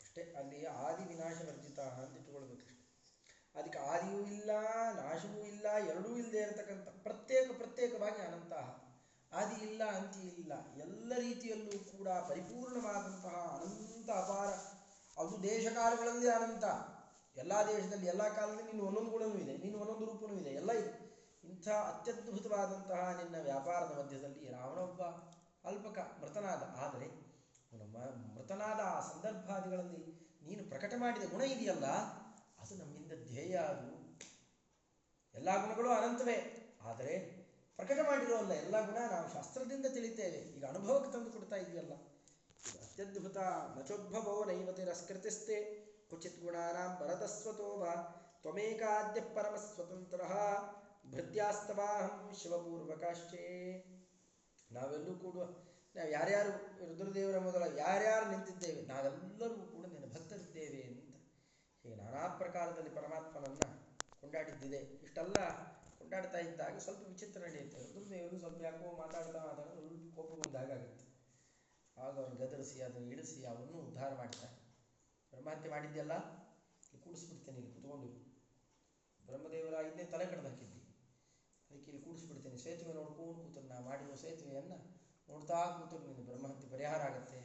ಅಷ್ಟೇ ಅಲ್ಲಿ ಆದಿ ವಿನಾಶವರ್ಜಿತ ಅಂತ ಇಟ್ಕೊಳ್ಬೇಕಷ್ಟೆ ಅದಕ್ಕೆ ಆದಿಯೂ ಇಲ್ಲ, ನಾಶವೂ ಇಲ್ಲ, ಎರಡೂ ಇಲ್ಲದೆ ಇರತಕ್ಕಂಥ ಪ್ರತ್ಯೇಕ ಪ್ರತ್ಯೇಕವಾಗಿ ಅನಂತ. ಆದಿ ಇಲ್ಲ ಅಂತಿ ಇಲ್ಲ, ಎಲ್ಲ ರೀತಿಯಲ್ಲೂ ಕೂಡ ಪರಿಪೂರ್ಣವಾದಂತಹ ಅನಂತ ಅಪಾರ ಅದು ದೇಶಕಾಲಗಳಲ್ಲಿ ಅನಂತ. ಎಲ್ಲ ದೇಶದಲ್ಲಿ, ಎಲ್ಲ ಕಾಲದಲ್ಲಿ ನೀನು ಒಂದೊಂದು ಗುಣವೂ ಇದೆ, ನೀನು ಒಂದೊಂದು ರೂಪನೂ ಇದೆ, ಎಲ್ಲ ಇದೆ. ಇಂಥ ಅತ್ಯದ್ಭುತವಾದಂತಹ ನಿನ್ನ ವ್ಯಾಪಾರದ ಮಧ್ಯದಲ್ಲಿ ರಾವಣೊಬ್ಬ ಅಲ್ಪಕ ಮೃತನಾದ, ಆದರೆ ಮೃತನಾದ ಆ ಸಂದರ್ಭಾದಿಗಳಲ್ಲಿ ನೀನು ಪ್ರಕಟ ಮಾಡಿದ ಗುಣ ಇದೆಯಲ್ಲ, ಅದು ನಮ್ಮಿಂದ ಧ್ಯೇಯ ಅದು. ಎಲ್ಲ ಗುಣಗಳು ಅನಂತವೇ, ಆದರೆ ಪ್ರಕಟ ಮಾಡಿರೋಲ್ಲ ಎಲ್ಲ ಗುಣ ನಾವು ಶಾಸ್ತ್ರದಿಂದ ತಿಳಿತೇವೆ. ಈಗ ಅನುಭವಕ್ಕೆ ತಂದು ಕೊಡ್ತಾ ಇದೆಯಲ್ಲ. ಇದು ಅತ್ಯದ್ಭುತ ನಚೋದ್ಭವೋ ನೈವ ತಿರಸ್ಕೃತಿಸ್ತೆ ಕ್ವಚಿತ್ ಗುಣಾನಾಂ ಪರತಸ್ವತೋ ವಾ ತ್ವಮೇಕಾದ್ಯ ಪರಮ ಸ್ವತಂತ್ರ ಭೃತ್ಯಾಸ್ತವಾಹಂ ಶಿವಪೂರ್ವಕಾಶ್ಚೇ. ನಾವೆಲ್ಲೂ ಕೂಡ, ನಾವು ಯಾರ್ಯಾರು ರುದ್ರದೇವರ ಮೊದಲ ಯಾರ್ಯಾರು ನಿಂತಿದ್ದೇವೆ, ನಾವೆಲ್ಲರೂ ಕೂಡ ನಿನ್ನ ಭಕ್ತರಿದ್ದೇವೆ ಅಂತ ಹೀಗೆ ನಾನಾ ಪ್ರಕಾರದಲ್ಲಿ ಪರಮಾತ್ಮನನ್ನ ಕೊಂಡಾಡಿದ್ದಿದೆ. ಇಷ್ಟೆಲ್ಲ ಕೊಂಡಾಡ್ತಾ ಇದ್ದಾಗ ಸ್ವಲ್ಪ ವಿಚಿತ್ರ ನಡೆಯುತ್ತೆ. ರುದ್ರದೇವರು ಸ್ವಲ್ಪ ಯಾಕೋ ಮಾತಾಡ್ತಾ ಮಾತಾಡೋದು ಸ್ವಲ್ಪ ಕೋಪ ಬಂದಾಗುತ್ತೆ ಆಗ ಅವನು ಗದರಿಸಿ, ಅದನ್ನು ಇಳಿಸಿ ಅವನ್ನೂ ಉದ್ಧಾರ ಮಾಡ್ತಾನೆ ಬ್ರಹ್ಮಹತ್ಯೆ ಮಾಡಿದ್ದೆಲ್ಲ ಕೂಡಿಸ್ಬಿಡ್ತೇನೆ ಇಲ್ಲಿ ಕುತ್ಕೊಂಡು. ಬ್ರಹ್ಮದೇವರ ಐದನೇ ತಲೆ ಕಡ್ದು ಬಿಡ್ತೀನಿ ಕೂಡಿಸ್ಬಿಡ್ತೇನೆ. ಸೇತುವೆ ನೋಡ್ಕೊಂಡು ಕೂತರು ನಾ ಮಾಡಿರೋ ಸೇತುವೆಯನ್ನು ನೋಡ್ತಾ ಕೂತರು ನಿನ್ನ ಬ್ರಹ್ಮಹತ್ಯೆ ಪರಿಹಾರ ಆಗುತ್ತೆ.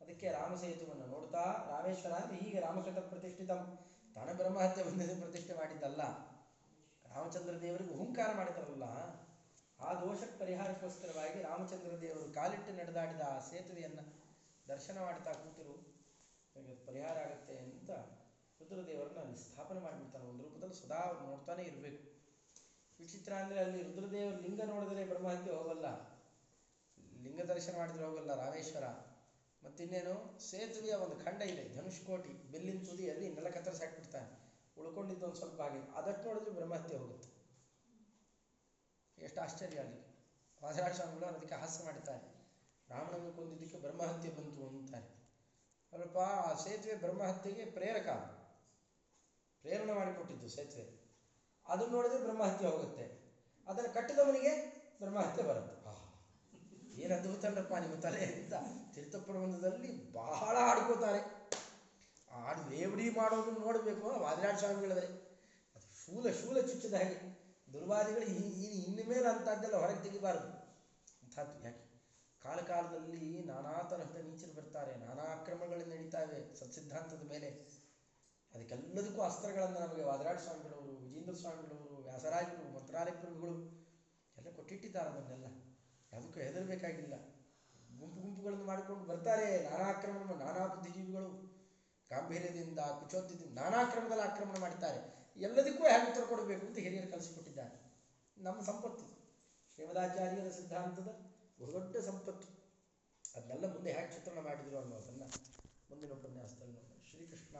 ಅದಕ್ಕೆ ರಾಮ ಸೇತುವನ್ನು ನೋಡ್ತಾ ರಾಮೇಶ್ವರ ಅಂದ್ರೆ ಈಗ ರಾಮಕೃತ ಪ್ರತಿಷ್ಠಿತ ತಾನ ಬ್ರಹ್ಮಹತ್ಯೆ ಬಂದಿದ್ದು ಪ್ರತಿಷ್ಠೆ ಮಾಡಿದ್ದಲ್ಲ. ರಾಮಚಂದ್ರ ದೇವರಿಗೆ ಹುಂಕಾರ ಮಾಡಿದ್ರಲ್ಲ. ಆ ದೋಷಕ್ಕೆ ಪರಿಹಾರಕ್ಕೋಸ್ಕರವಾಗಿ ರಾಮಚಂದ್ರ ದೇವರು ಕಾಲಿಟ್ಟು ನಡೆದಾಡಿದ ಆ ಸೇತುವೆಯನ್ನು ದರ್ಶನ ಮಾಡ್ತಾ ಕೂತರು. ಪರಿಹಾರ ಆಗುತ್ತೆ ಅಂತ ರುದ್ರದೇವರನ್ನ ಅಲ್ಲಿ ಸ್ಥಾಪನೆ ಮಾಡಿಬಿಡ್ತಾನೆ. ಒಂದು ರೂಪದಲ್ಲಿ ಸದಾ ನೋಡ್ತಾನೆ ಇರಬೇಕು. ವಿಚಿತ್ರ ಅಂದರೆ ಅಲ್ಲಿ ರುದ್ರದೇವರ ಲಿಂಗ ನೋಡಿದರೆ ಬ್ರಹ್ಮಹತ್ಯೆ ಹೋಗಲ್ಲ. ಲಿಂಗ ದರ್ಶನ ಮಾಡಿದ್ರೆ ಹೋಗಲ್ಲ ರಾಮೇಶ್ವರ. ಮತ್ತಿನ್ನೇನು, ಸೇತುವೆಯ ಒಂದು ಖಂಡ ಇದೆ, ಧನುಷ್ಕೋಟಿ, ಬೆಲ್ಲಿನ ತುದಿಯಲ್ಲಿ ನೆಲ ಕತ್ತರಿಸಿ ಹಾಕ್ಬಿಡ್ತಾನೆ. ಉಳ್ಕೊಂಡಿದ್ದು ಒಂದು ಸ್ವಲ್ಪ ಹಾಗೆ. ಅದಕ್ಕೆ ನೋಡಿದ್ರೆ ಬ್ರಹ್ಮಹತ್ಯೆ ಹೋಗುತ್ತೆ. ಎಷ್ಟು ಆಶ್ಚರ್ಯ ಅಲ್ಲಿ. ವಾದರಾಜ ಸ್ವಾಮಿಗಳು ಅದಕ್ಕೆ ಹಾಸ್ಯ ಮಾಡ್ತಾರೆ. ರಾಮನನ್ನು ಕೊಂದಿದ್ದಕ್ಕೆ ಬ್ರಹ್ಮಹತ್ಯೆ ಬಂತು ಅಂತಾರೆ. ಅಲ್ಲಪ್ಪ, ಆ ಸೇತುವೆ ಬ್ರಹ್ಮಹತ್ಯೆಗೆ ಪ್ರೇರಕ. ಪ್ರೇರಣೆ ಮಾಡಿಕೊಟ್ಟಿದ್ದು ಸೇತುವೆ. ಅದನ್ನು ನೋಡಿದ್ರೆ ಬ್ರಹ್ಮಹತ್ಯೆ ಹೋಗುತ್ತೆ. ಅದನ್ನು ಕಟ್ಟಿದವನಿಗೆ ಬ್ರಹ್ಮಹತ್ಯೆ ಬರುತ್ತೆ. ಏನು ಅದ್ಭುತನಪ್ಪ ನಿಮ್ಮ ತಲೆ ಅಂತ ತೀರ್ಥಪ್ರಬಂಧದಲ್ಲಿ ಬಹಳ ಆಡ್ಕೋತಾರೆ ಆಡು ಲೇವಡಿ ಮಾಡೋದನ್ನು ನೋಡಬೇಕು, ವಾದಿರಾಜ ಸ್ವಾಮಿಗಳವರೇ ಅದು ಶೂಲ ಶೂಲ ಚುಚ್ಚಿದ ಹಾಗೆ. ದುರ್ವಾದಿಗಳು ಇನ್ನು ಮೇಲೆ ಅಂಥದ್ದೆಲ್ಲ ಹೊರಗೆ ತೆಗಿಬಾರದು. ಅಂಥದ್ದು ಯಾಕೆ? ಕಾಲ ಕಾಲದಲ್ಲಿ ನಾನಾ ತರಹದ ನೀಚರು ಬರ್ತಾರೆ, ನಾನಾ ಅಕ್ರಮಗಳು ನಡೀತಾವೆ ಸತ್ಸಿದ್ಧಾಂತದ ಮೇಲೆ. ಅದಕ್ಕೆಲ್ಲದಕ್ಕೂ ಅಸ್ತ್ರಗಳನ್ನು ನಮಗೆ ವಾದರಾಜ ಸ್ವಾಮಿಗಳವರು, ವಿಜೇಂದ್ರ ಸ್ವಾಮಿಗಳವರು, ವ್ಯಾಸರಾಜರು ಮಂತ್ರಾಲಯ ಪ್ರಭುಗಳು ಎಲ್ಲ ಕೊಟ್ಟಿಟ್ಟಿದ್ದಾರೆ ಅದನ್ನೆಲ್ಲ. ಯಾವುದಕ್ಕೂ ಹೆದರಬೇಕಾಗಿಲ್ಲ. ಗುಂಪು ಗುಂಪುಗಳನ್ನು ಮಾಡಿಕೊಂಡು ಬರ್ತಾರೆ. ನಾನಾ ಆಕ್ರಮಣ, ನಾನಾ ಬುದ್ಧಿಜೀವಿಗಳು ಗಾಂಭೀರ್ಯದಿಂದ, ಕುಚೋದ್ಯದಿಂದ ನಾನಾ ಕ್ರಮದಲ್ಲಿ ಆಕ್ರಮಣ ಮಾಡ್ತಾರೆ. ಎಲ್ಲದಕ್ಕೂ ಹೇಗೆ ಉತ್ತರ ಕೊಡಬೇಕು ಅಂತ ಹಿರಿಯರು ಕಲಿಸಿಕೊಟ್ಟಿದ್ದಾರೆ. ನಮ್ಮ ಸಂಪತ್ತು. ಶ್ರೀಮದಾಚಾರ್ಯರ ಸಿದ್ಧಾಂತದ ಬಹುದೊಡ್ಡ ಸಂಪತ್ತು. ಅದನ್ನೆಲ್ಲ ಮುಂದೆ ಹೇಗೆ ಚಿತ್ರಣ ಮಾಡಿದ್ರು ಅನ್ನೋದನ್ನು ಮುಂದಿನ ಉಪನ್ಯಾಸದಲ್ಲಿ ಶ್ರೀಕೃಷ್ಣ